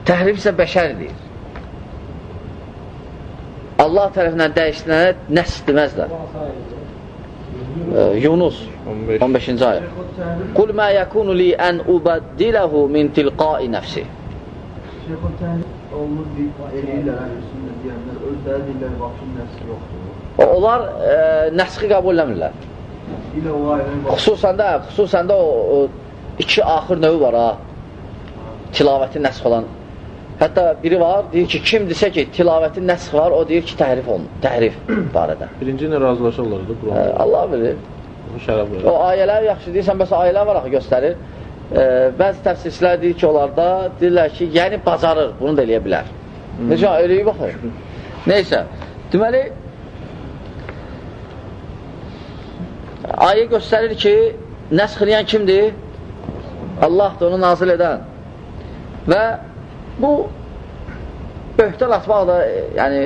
Təhrif isə bəşər deyir. Allah tərəfindən dəyişdirənə nəsx deməzlər. Yunus 15. 15-ci ayə. Qul mə yəkunu li ən ubəddiləhu min tilqai nəfsi. Şeyxun təhlil olunur, eləyirlər, əhlüsündə deyənlər, özləri deyirlər, vahşin nəsli yoxdur. Onlar e, nəsxi qəbul eləmirlər. O Xüsusən də, xüsusən də o, o iki axır növü var ha. Tilavəti nəsx olan. Hətta biri var, deyir ki, kim desə ki, tilavəti nəsx var, o deyir ki, təhrif olun, təhrif barədə. Birinci ilə razılaşırlar da E, Quran. Allah bilir. Şərab O ayələr yaxşı deyirsən, bəs ayələr var axı göstərir. E, bəzi təfsirçilər deyir ki, onlarda deyirlər ki, yəni bacarır, bunu da eləyə bilər. Hmm. Necə, eləyə baxır. Neysə, deməli, ayə göstərir ki, nəsx eləyən kimdir? Allahdır, onu nazil edən. Və bu böhtan atmaq da, yəni,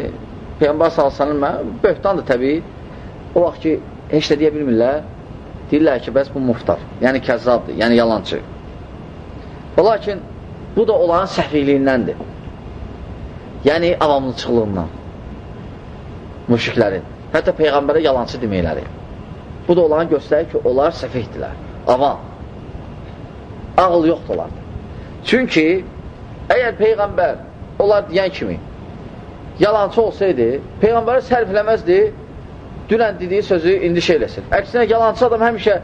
Peyğəmbər salsanın mən, böhtan da təbii, o vaxt ki, heç də deyə bilmirlər, deyirlər ki, bəs bu muftar, yəni kəzzabdır, yəni yalancı. Lakin, bu da onların səhviliyindən Yəni, avamlıçılığından. Müşriklərin. Hətta Peyğəmbərə yalancı deməkləri. Bu da onların göstərir ki, onlar səfihdirlər. Avam. Ağıl yoxdur onlarda. Çünki, əgər Peyğəmbər onlar deyən kimi yalancı olsaydı, Peyğəmbəri sərf eləməzdi, dünən dediyi sözü indi şey eləsin. Əksinə, yalancı adam həmişə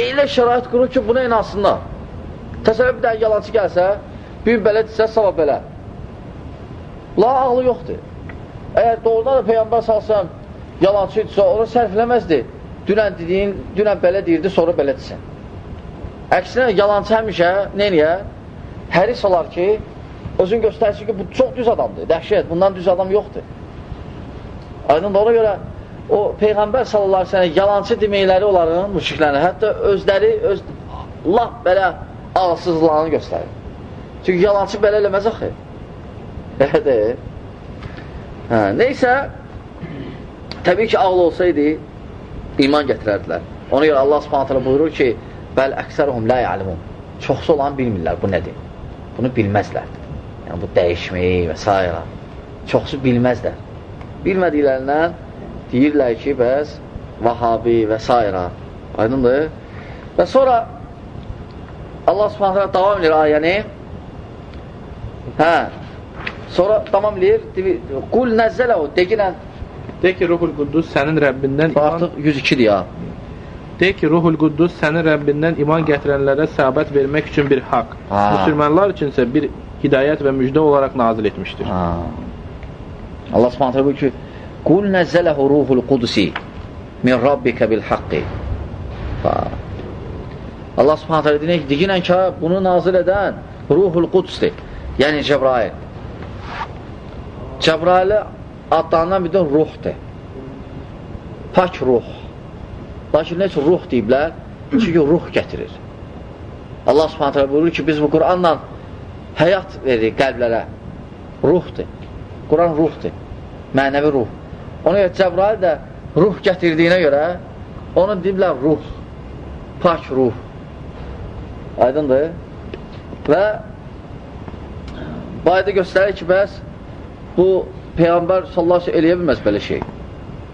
elə şərait qurur ki, buna inansınlar. Təsəvvür bir dənə yalancı gəlsə, bir belə desə, sabah belə. La ağlı yoxdur. Əgər doğrudan da Peyğəmbər salsam yalancı idisə, onu sərfləməzdi. Dünən dediyin, dünən belə deyirdi, sonra belə desin. Əksinə, yalancı həmişə neyəyə? Həris olar ki, özün göstərsin ki, bu çox düz adamdır, dəhşət, bundan düz adam yoxdur. Aydın ona görə o Peyğəmbər sallallahu aleyhi ve sellem yalancı deməkləri onların müşriklərinə, hətta özləri öz laf belə ağılsızlığını göstərir. Çünki yalancı belə eləməz axı. Elədir. Hə, neysə, təbii ki, ağıl olsaydı, iman gətirərdilər. Ona görə Allah subhanətələ buyurur ki, bəl əksəruhum lə yəlimun. Çoxsu olan bilmirlər, bu nədir? Bunu bilməzlər. Yəni, bu dəyişməyi və s. Çoxsu bilməzlər. Bilmədiklərindən deyirlər ki, bəs vahabi və s. Aydındır. Və sonra Allah subhanətələ davam edir ayəni. Hə, Sonra tamam eləyir, qul nəzzələhu, deyilən De ki, Ruhul Quddus sənin Rəbbindən iman... Artıq 102-dir ya. De ki, Ruhul Quddus sənin Rəbbindən iman gətirənlərə səbət vermək üçün bir haqq. Ha. Müsəlmanlar üçün isə bir hidayət və müjdə olaraq nazil etmişdir. Ha. Allah subhanətə buyur ki, Qul nəzzələhu ruhul qudusi min rabbikə bil haqqi. Ha. Allah subhanətə deyir, deyinən ki, bunu nazil edən ruhul qudusdir. Yəni Cəbrail. Cəbrailə adlanan bir də ruhdur. Pak ruh. Lakin üçün ruh deyiblər? Çünki ruh gətirir. Allah subhanətə buyurur ki, biz bu Quranla həyat veririk qəlblərə. Ruhdur. Quran ruhdur. Mənəvi ruh. Ona görə Cəbrail də ruh gətirdiyinə görə onu deyiblər ruh. Pak ruh. Aydındır. Və bu ayda göstərir ki, bəs bu Peyğəmbər sallallahu eləyə bilməz belə şey.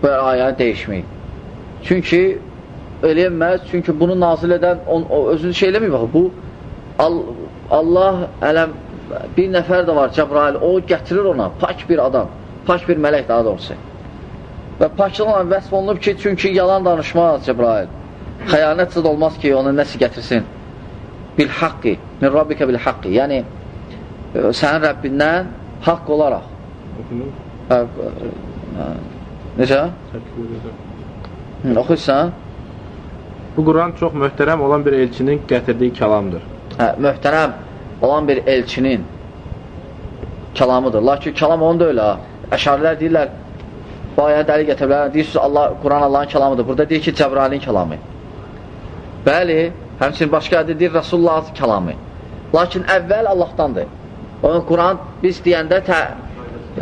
Bu ayəni dəyişmək. Çünki eləyə bilməz, çünki bunu nazil edən on, o özünü şey eləmir bax. Bu Al Allah ələm bir nəfər də var Cəbrail, o gətirir ona pak bir adam, pak bir mələk daha doğrusu. Və paklıqla vəsf olunub ki, çünki yalan danışmaz Cəbrail. Xəyanət zıd olmaz ki, ona nəsə gətirsin. Bil haqqi, min rabbikə bil haqqi. Yəni, sənin Rəbbindən haqq olaraq. Hə, hə, necə? Hı, oxuyursan? Bu Quran çox möhtərəm olan bir elçinin gətirdiyi kəlamdır. Hə, möhtərəm olan bir elçinin kəlamıdır. Lakin kəlam onu da ha. Əşarilər deyirlər, bu ayəni dəli gətirilər, deyirsiniz, Allah, Quran Allahın kəlamıdır. Burada deyir ki, Cəbrailin kəlamı. Bəli, həmçinin başqa adı deyir, Rasulullah kəlamı. Lakin əvvəl Allahdandır. Onun Quran biz deyəndə tə,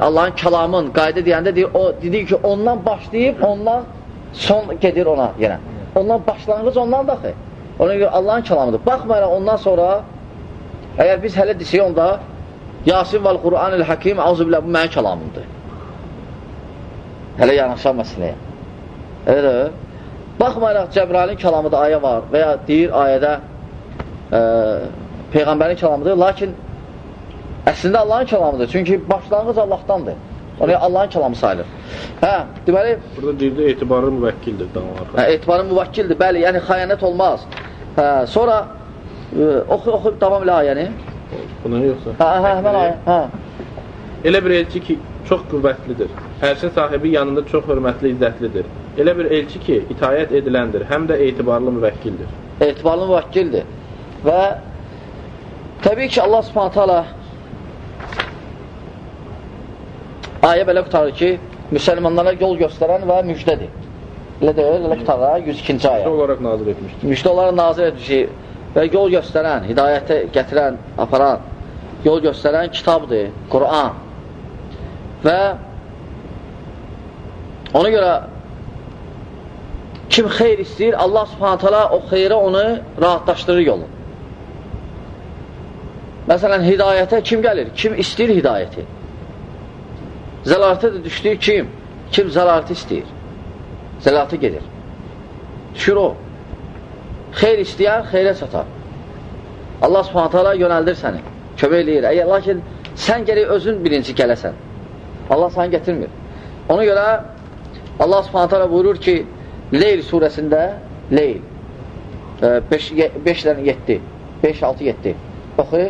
Allahın kəlamın qayda deyəndə deyir, o dedi ki, ondan başlayıb, ondan son gedir ona yenə. Ondan başlanğıc ondan daxı. Ona görə Allahın kəlamıdır. Baxmayaraq ondan sonra əgər biz hələ desək onda Yasin vəl Qur'anil Hakim auzubillah bu mənim kəlamımdır. Hələ yanaşan məsələyə. Elə Baxmayaraq Cəbrailin kəlamıdır ayə var və ya deyir ayədə e, Peyğəmbərin kəlamıdır. Lakin əslində Allahın kəlamıdır. Çünki başlanğıc Allahdandır. Ona Allahın kəlamı sayılır. Hə, deməli Burada deyirdi etibarlı müvəkkildir davalar. Hə, etibarın müvəkkildir. Bəli, yəni xəyanət olmaz. Hə, sonra e, oxu oxu davam elə ayəni. Buna yoxsa? Hə, hə, həmən ayə. Hə. Elə bir elçi ki, çox qüvvətlidir. Ərşin sahibi yanında çox hörmətli, izzətlidir. Elə bir elçi ki, itayət ediləndir, həm də etibarlı müvəkkildir. etibarlı müvəkkildir. Və təbii ki, Allah subhanət hala ayə belə qutarır ki, müsəlmanlara yol göstərən və müjdədir. Elə deyil, elə qutarır, 102-ci ayə. Müjdə olaraq nazil etmişdir. Müjdə olaraq nazir etmişik və yol göstərən, hidayətə gətirən, aparan, yol göstərən kitabdır, Quran. Və ona görə kim xeyr istəyir, Allah subhanət hala o xeyrə onu rahatlaşdırır yolu. Məsələn, hidayətə kim gəlir? Kim istəyir hidayəti? Zəlalətə də düşdüyü kim? Kim zəlalətı istəyir? Zəlalətə gedir. Düşür o. Xeyr istəyən xeyrə çatar. Allah subhanət hala yönəldir səni. Kömək eləyir. Əgər, lakin sən gərək özün birinci gələsən. Allah səni gətirmir. Ona görə Allah subhanət hala buyurur ki, Leyl surəsində Leyl 5 dənə 7 5, 6, 7 Oxu.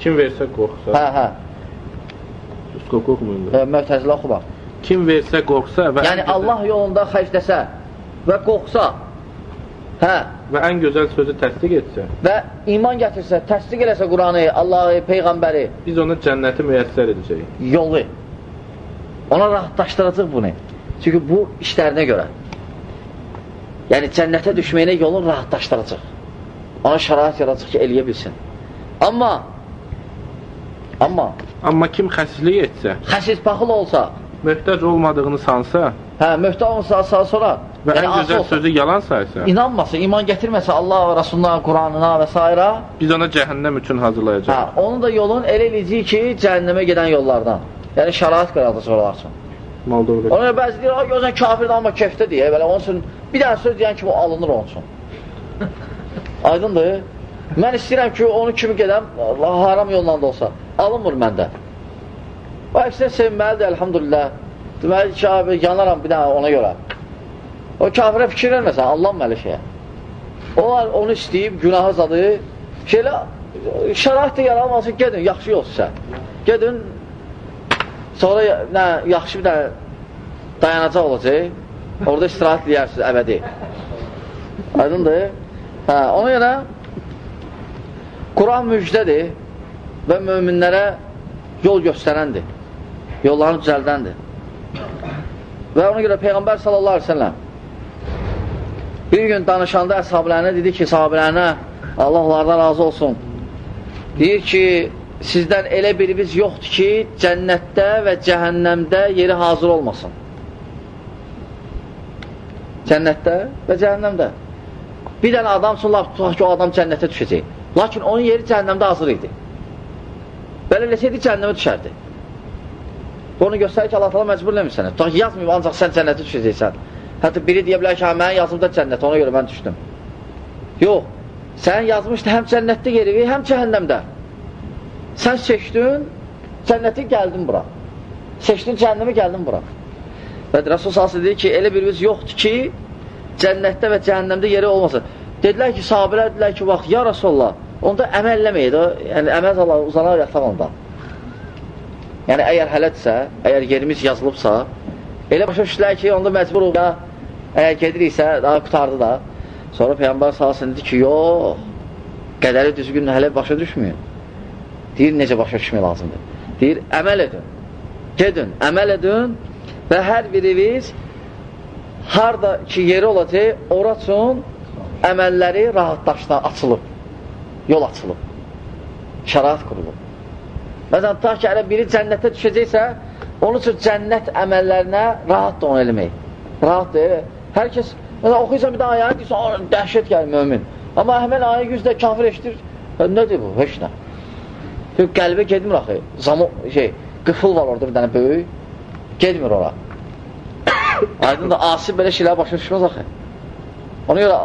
Kim versə qorxsa, Hə, hə. Uskok oxumayın. e, Möhtəzilə oxu bax Kim versə qorxsa və Yəni Allah yolunda xərcləsə və qorxsa Hə. Və ən gözəl sözü təsdiq etsə, və iman gətirsə, təsdiq eləsə Quranı, Allahı, Peyğəmbəri biz ona cənnəti müyəssər edəcəyik. yolu ona rahatlaşdıracaq bunu. Çünki bu işlərinə görə. Yəni cənnətə düşməyinə yolun rahatlaşdıracaq. Ona şərait yaradacaq ki, eləyə bilsin. Amma amma Amma kim xəsislik etsə, xəsis paxıl olsa, möhtac olmadığını sansa hə, möhtə olsa sağa sonra, və ən yəni az gözəl olsa, sözü yalan saysa, inanmasa, iman gətirməsə Allah və Rasuluna, Quranına və s. biz ona cəhənnəm üçün hazırlayacağıq. Hə, onun da yolun elə eləyəcək ki, cəhənnəmə gedən yollardan. Yəni şərait yaradacaq onlar üçün. Mal doğru. Ona görə bəzi deyir, "Ay gözən kafirdir amma kefdə deyə, belə onun üçün bir dənə söz deyən kimi o alınır onun üçün." Aydındır? Mən istəyirəm ki, onu kimi gedəm, Allah haram yolla da olsa, alınmır məndə. Bu əksinə sevməlidir, elhamdülillah. Deməli ki, abi, yanaram bir dənə ona görə. O kafirə fikir verməsən, allanmalı şeyə. Onlar onu istəyib, günahı zadı, şeylə, şərait də yaranmasın, gedin, yaxşı yolsa. Gedin, sonra nə, yaxşı bir dənə dayanacaq olacaq, orada istirahət edərsiniz əbədi. Aydındır? Hə, ona görə Quran müjdədir və möminlərə yol göstərəndir. Yollarını düzəldəndir. Və ona görə Peyğəmbər sallallahu aleyhi ve sellem bir gün danışanda əshablarına dedi ki, sahabilərinə Allah onlardan razı olsun. Deyir ki, sizdən elə biriniz yoxdur ki, cənnətdə və cəhənnəmdə yeri hazır olmasın. Cənnətdə və cəhənnəmdə. Bir dənə adam üçün laf tutaq ki, o adam cənnətə düşəcək. Lakin onun yeri cəhənnəmdə hazır idi. Belə eləsəydi cəhənnəmə düşərdi. Bunu göstərir ki, Allah təala məcbur eləmir sənə. Tutaq ki, yazmayıb, ancaq sən cənnətə düşəcəksən. Hətta biri deyə bilər ki, hə, mənim yazımda cənnət, ona görə mən düşdüm. Yox, sən yazmışdı həm cənnətdə yeri, həm cəhənnəmdə. Sən seçdin, cənnəti gəldin bura. Seçdin cəhənnəmi, gəldin bura. Və Rasul salsı dedi ki, elə birimiz yoxdur ki, cənnətdə və cəhənnəmdə yeri olmasın. Dedilər ki, sahabilər dedilər ki, vaxt, ya Rasulullah, onda əməl eləməyid, yəni əməl Allah uzanar yataq onda. Yəni, əgər hələtsə, əgər yerimiz yazılıbsa, elə başa düşdülər ki, onda məcbur ya, əgər gediriksə, daha qutardı da. Sonra Peyğəmbər salsın dedi ki, yox, qədəri düzgün hələ başa düşmüyor. Deyir, necə başa düşmək lazımdır? Deyir, əməl edin. Gedin, əməl edin və hər biriniz harada ki, yeri olacaq, ora üçün əməlləri rahatlaşdan açılıb, yol açılıb, şərait qurulub. Məsələn, ta ki, ələ biri cənnətə düşəcəksə, onun üçün cənnət əməllərinə rahat da onu eləmək. Rahat da elə. Hər kəs, məsələn, oxuysan bir də ayəni, deyirsən, dəhşət gəlir mömin. Amma həmən ayə yüzdə kafir eşidir, nədir bu? Heç nə. Çünki qəlbə gedmir axı. Zamı, şey, qıfıl var orada bir dənə böyük. Gedmir ora. Aydın da asib belə şeylər başa düşməz axı. Ona görə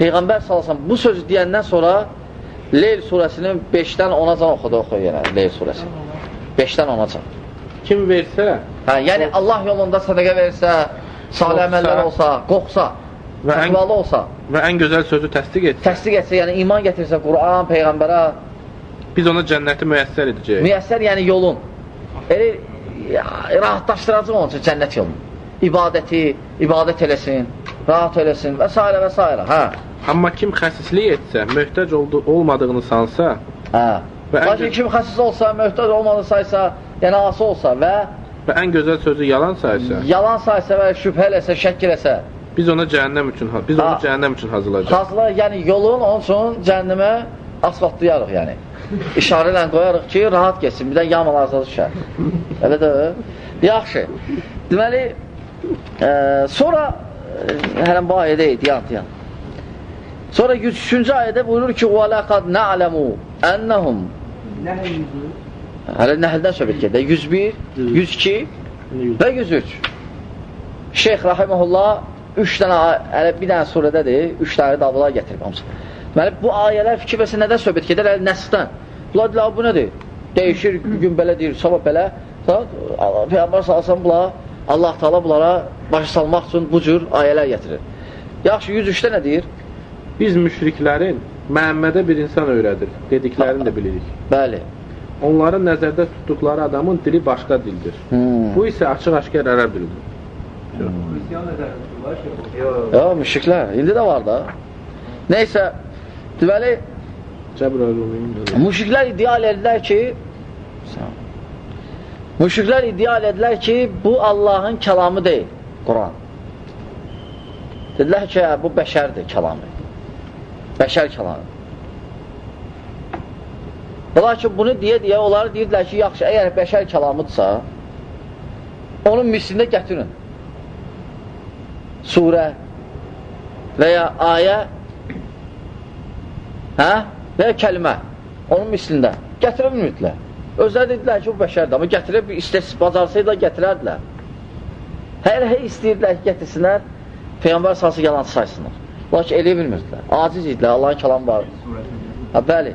Peyğəmbər salasan bu sözü deyəndən sonra Leyl surəsinin 5-dən 10-a can oxudu oxuyor yenə Leyl surəsi. 5-dən 10-a can. Kim versə Hə, yəni Allah yolunda sədəqə versə, salih əməllər olsa, qoxsa, və təqvalı olsa, və ən gözəl sözü təsdiq etsə, təsdiq etsə, yəni iman gətirsə Quran, Peyğəmbərə, biz ona cənnəti müyəssər edəcəyik. müyəssər yəni yolun. Elə rahatlaşdıracaq onun üçün cənnət yolunu. İbadəti, ibadət eləsin, rahat eləsin və s. və s. Hə. Amma kim xəsislik etsə, möhtac oldu, olmadığını sansa, Hə. Və Lakin kim xəsis olsa, möhtac olmadı saysa, yəni ası olsa və və ən gözəl sözü yalan saysa, yalan saysa və şübhə eləsə, şəkk eləsə, biz ona cəhənnəm üçün biz Ha. onu cəhənnəm üçün hazırlayacağıq. Hazırlar, yəni yolun onun üçün cəhənnəmə asfaltlayarıq yəni. İşarə ilə qoyarıq ki, rahat geçsin, birdən yamal azad düşər. Elə də Yaxşı. Deməli, e, sonra e, hələn bu ayədə idi, yan, yan. Sonra 103-cü ayədə buyurur ki, وَلَقَدْ نَعْلَمُ أَنَّهُمْ Nəhl yüzü Hələ nəhəldən söhbət gedir. 101, 102 və 103. Şeyx Rahiməhullah 3 dənə, hələ bir dənə surədədir, 3 dənə davula gətirib hamısı. Deməli, bu ayələr fikir versə nədən söhbət gedir? Hələ nəsdən. Bunlar deyirlər, bu nədir? Dəyişir, gün belə deyir, sabah belə. Allah, Peyğəmbər salsın bunlar, Allah Taala bunlara başa salmaq üçün bu cür ayələr gətirir. Yaxşı, 103-də nə deyir? Biz müşriklərin Məhəmmədə bir insan öyrədir dediklərini də bilirik. Bəli. Onların nəzərdə tutduqları adamın dili başqa dildir. Hmm. Bu isə açıq-aşkar ərəb dilidir. Yox. Ya, müşriklər, indi də var da. Neysə, deməli, Müşriklər iddia edirlər ki, müşriklər iddia edirlər ki, bu Allahın kəlamı deyil, Quran. Dedilər ki, bu bəşərdir kəlamı. Bəşər kəlamı. Lakin bunu deyə-deyə onlar deyirdilər ki, yaxşı, əgər bəşər kəlamıdırsa, onun mislində gətirin. Surə və ya ayə hə? və kəlimə onun mislində gətirə bilmirdilər. Özləri dedilər ki, bu bəşərdir, amma gətirə istəsiz bacarsaydılar, gətirərdilər. Hər hər istəyirdilər ki, gətirsinlər, Peyğəmbər salsı yalancı saysınlar. Lakin eləyə bilmirdilər. Aciz idilər, Allahın kəlamı var. Ha, bəli.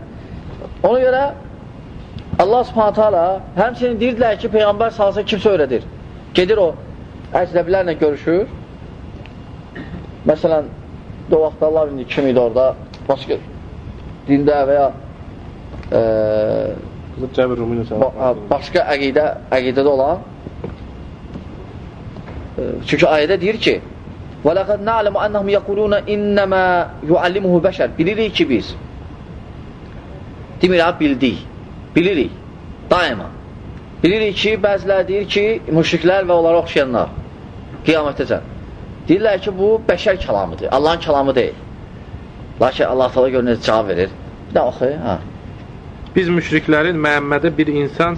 Ona görə Allah subhanətə alə həmçinin deyirdilər ki, Peyğəmbər salsa kimsə öyrədir. Gedir o, əcnəbilərlə görüşür. Məsələn, o vaxtlar indi kim idi orada? Başqa dində və ya e, Cəbr Rumini ba ha, başqa əqidə, əqidədə olan e, çünki ayədə deyir ki وَلَقَدْ نَعْلَمُ أَنَّهُمْ يَقُولُونَ إِنَّمَا يُعَلِّمُهُ بَشَرٍ Bilirik ki biz demir ha, bildik bilirik daima bilirik ki bəziləri deyir ki müşriklər və onlara oxşayanlar qiyamətəcən deyirlər ki bu bəşər kəlamıdır Allahın kəlamı deyil lakin Allah təala görə necə cavab verir bir də oxu ha Biz müşriklərin Məhəmmədə bir insan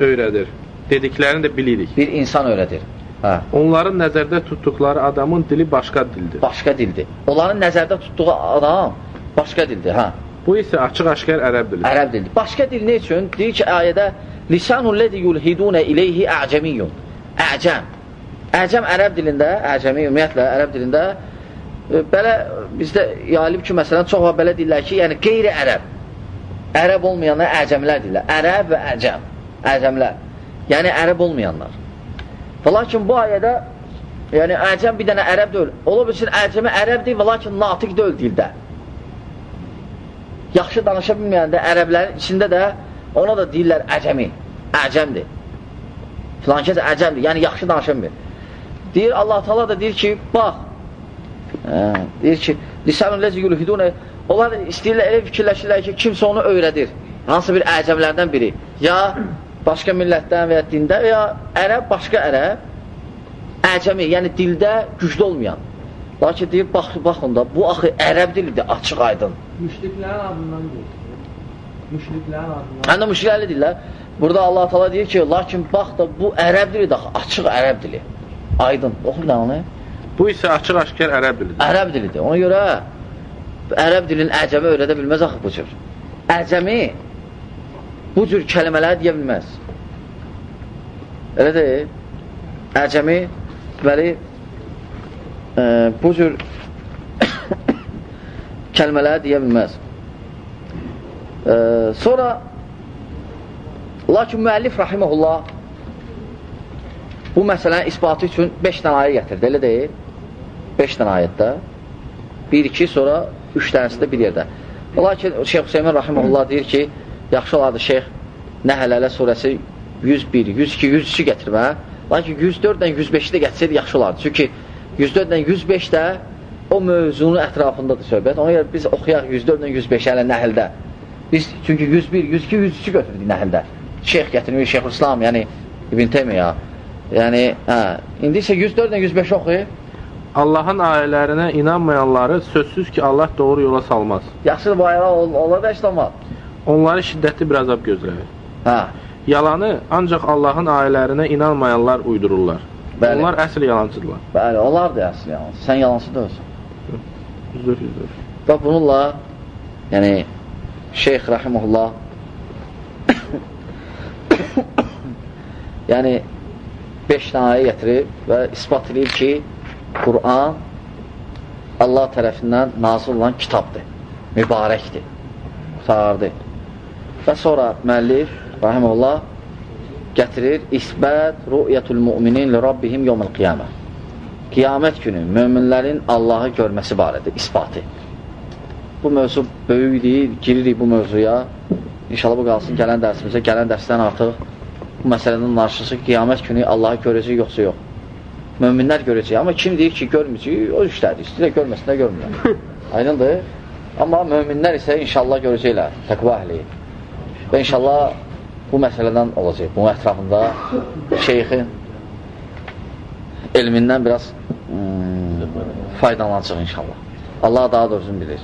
öyrədir dediklərini də bilirik. bir insan öyrədir hə Onların nəzərdə tutduqları adamın dili başqa dildir. başqa dildir. Onların nəzərdə tutduğu adam başqa dildir, hə. Bu isə açıq-aşkar ərəb dilidir. Ərəb dildir. Başqa dil nə üçün? Deyir ki, ayədə lisanul lezi yulhiduna ileyhi a'camiyyun. Əcəm. Əcəm ərəb dilində, əcəmi ümumiyyətlə ərəb dilində belə bizdə yalib ki, məsələn, çox belə deyirlər ki, yəni qeyri-ərəb. Ərəb olmayanlar əcəmlər deyirlər. Ərəb və əcəm. Əcəmlər. Yəni ərəb olmayanlar. Və lakin bu ayədə yəni əcəm bir dənə ərəb deyil. Ola bilsin əcəmi ərəbdir və lakin natiq deyil dildə. Yaxşı danışa bilməyəndə ərəblərin içində də ona da deyirlər əcəmi. Əcəmdir. Filan kəs əcəmdir. Yəni yaxşı danışa bilmir. Deyir Allah Taala da deyir ki, bax. Hə, deyir ki, Lisanun lezi yulhidunə Onlar istəyirlər, elə fikirləşirlər ki, kimsə onu öyrədir. Hansı bir əcəmlərdən biri. Ya başqa millətdən və ya dində və ya ərəb, başqa ərəb, əcəmi, yəni dildə güclü olmayan. Lakin deyir, bax, baxın da, bu axı ərəb dilidir, açıq aydın. Müşriklərin adından deyir. Müşriklərin adından. Həm də müşriklərli dillər. Burada Allah Taala deyir ki, lakin bax da bu ərəb dilidir, axı, açıq ərəb dili. Aydın. Oxu da onu. Bu isə açıq-aşkar ərəb dilidir. Ərəb dilidir. Ona görə ərəb dilinin əcəmi öyrədə bilməz axı bu cür. Əcəmi bu cür kəlmələri deyə bilməz. Elə deyil. Əcəmi deməli e, bu cür kəlmələri deyə bilməz. E, sonra lakin müəllif rahiməhullah bu məsələnin isbatı üçün 5 dənə ayə gətirdi, elə deyil? 5 dənə ayətdə. 1-2, sonra 3 dənəsi də bir yerdə. Lakin Şeyx Hüseymin rahiməhullah deyir ki, yaxşı olardı Şeyx Nəhələlə surəsi 101, 102, 103 gətirmə. Lakin 104 ilə 105-i də gətirsəydi yaxşı olardı. Çünki 104 ilə 105 də o mövzunun ətrafındadır söhbət. Ona görə biz oxuyaq 104 ilə 105 hələ Nəhəldə. Biz çünki 101, 102, 103 götürdük Nəhəldə. Şeyx gətirmiyor, Şeyx İslam, yəni İbn Teymiyyə. Yəni, hə, indi isə 104 ilə 105 oxuyub. Allahın ayələrinə inanmayanları sözsüz ki, Allah doğru yola salmaz. Yaxşı ayələr ol işte amma. Onları şiddətli bir əzab gözləyir. Hə. Yalanı ancaq Allahın ayələrinə inanmayanlar uydururlar. Bəli. Onlar əsl yalancıdırlar. Bəli, onlar da əsl yalan. Sən yalansın da olsun. Yüzdür, yüzdür. Bax bununla yəni Şeyx rahimehullah yəni 5 dənə ayə gətirib və isbat edib ki, Quran Allah tərəfindən nazil olan kitabdır. Mübarəkdir. Qutardı. Və sonra müəllif rahimehullah gətirir isbət ru'yatul mu'minin li rabbihim yawmal qiyamah. Qiyamət günü möminlərin Allahı görməsi barədə isbatı. Bu mövzu böyükdir, giririk bu mövzuya. İnşallah bu qalsın gələn dərsimizə, gələn dərsdən artıq bu məsələnin narşısı qiyamət günü Allahı görəcək yoxsa yox. Möminlər görəcək, amma kim deyir ki, görməyəcək, o işlədir. İstəyir görməsinlər, görmürlər. Aydındır? Amma möminlər isə inşallah görəcəklər, təqva əhli. Və inşallah bu məsələdən olacaq. Bunun ətrafında şeyxin elmindən biraz hmm, faydalanacaq inşallah. Allah daha doğrusunu bilir.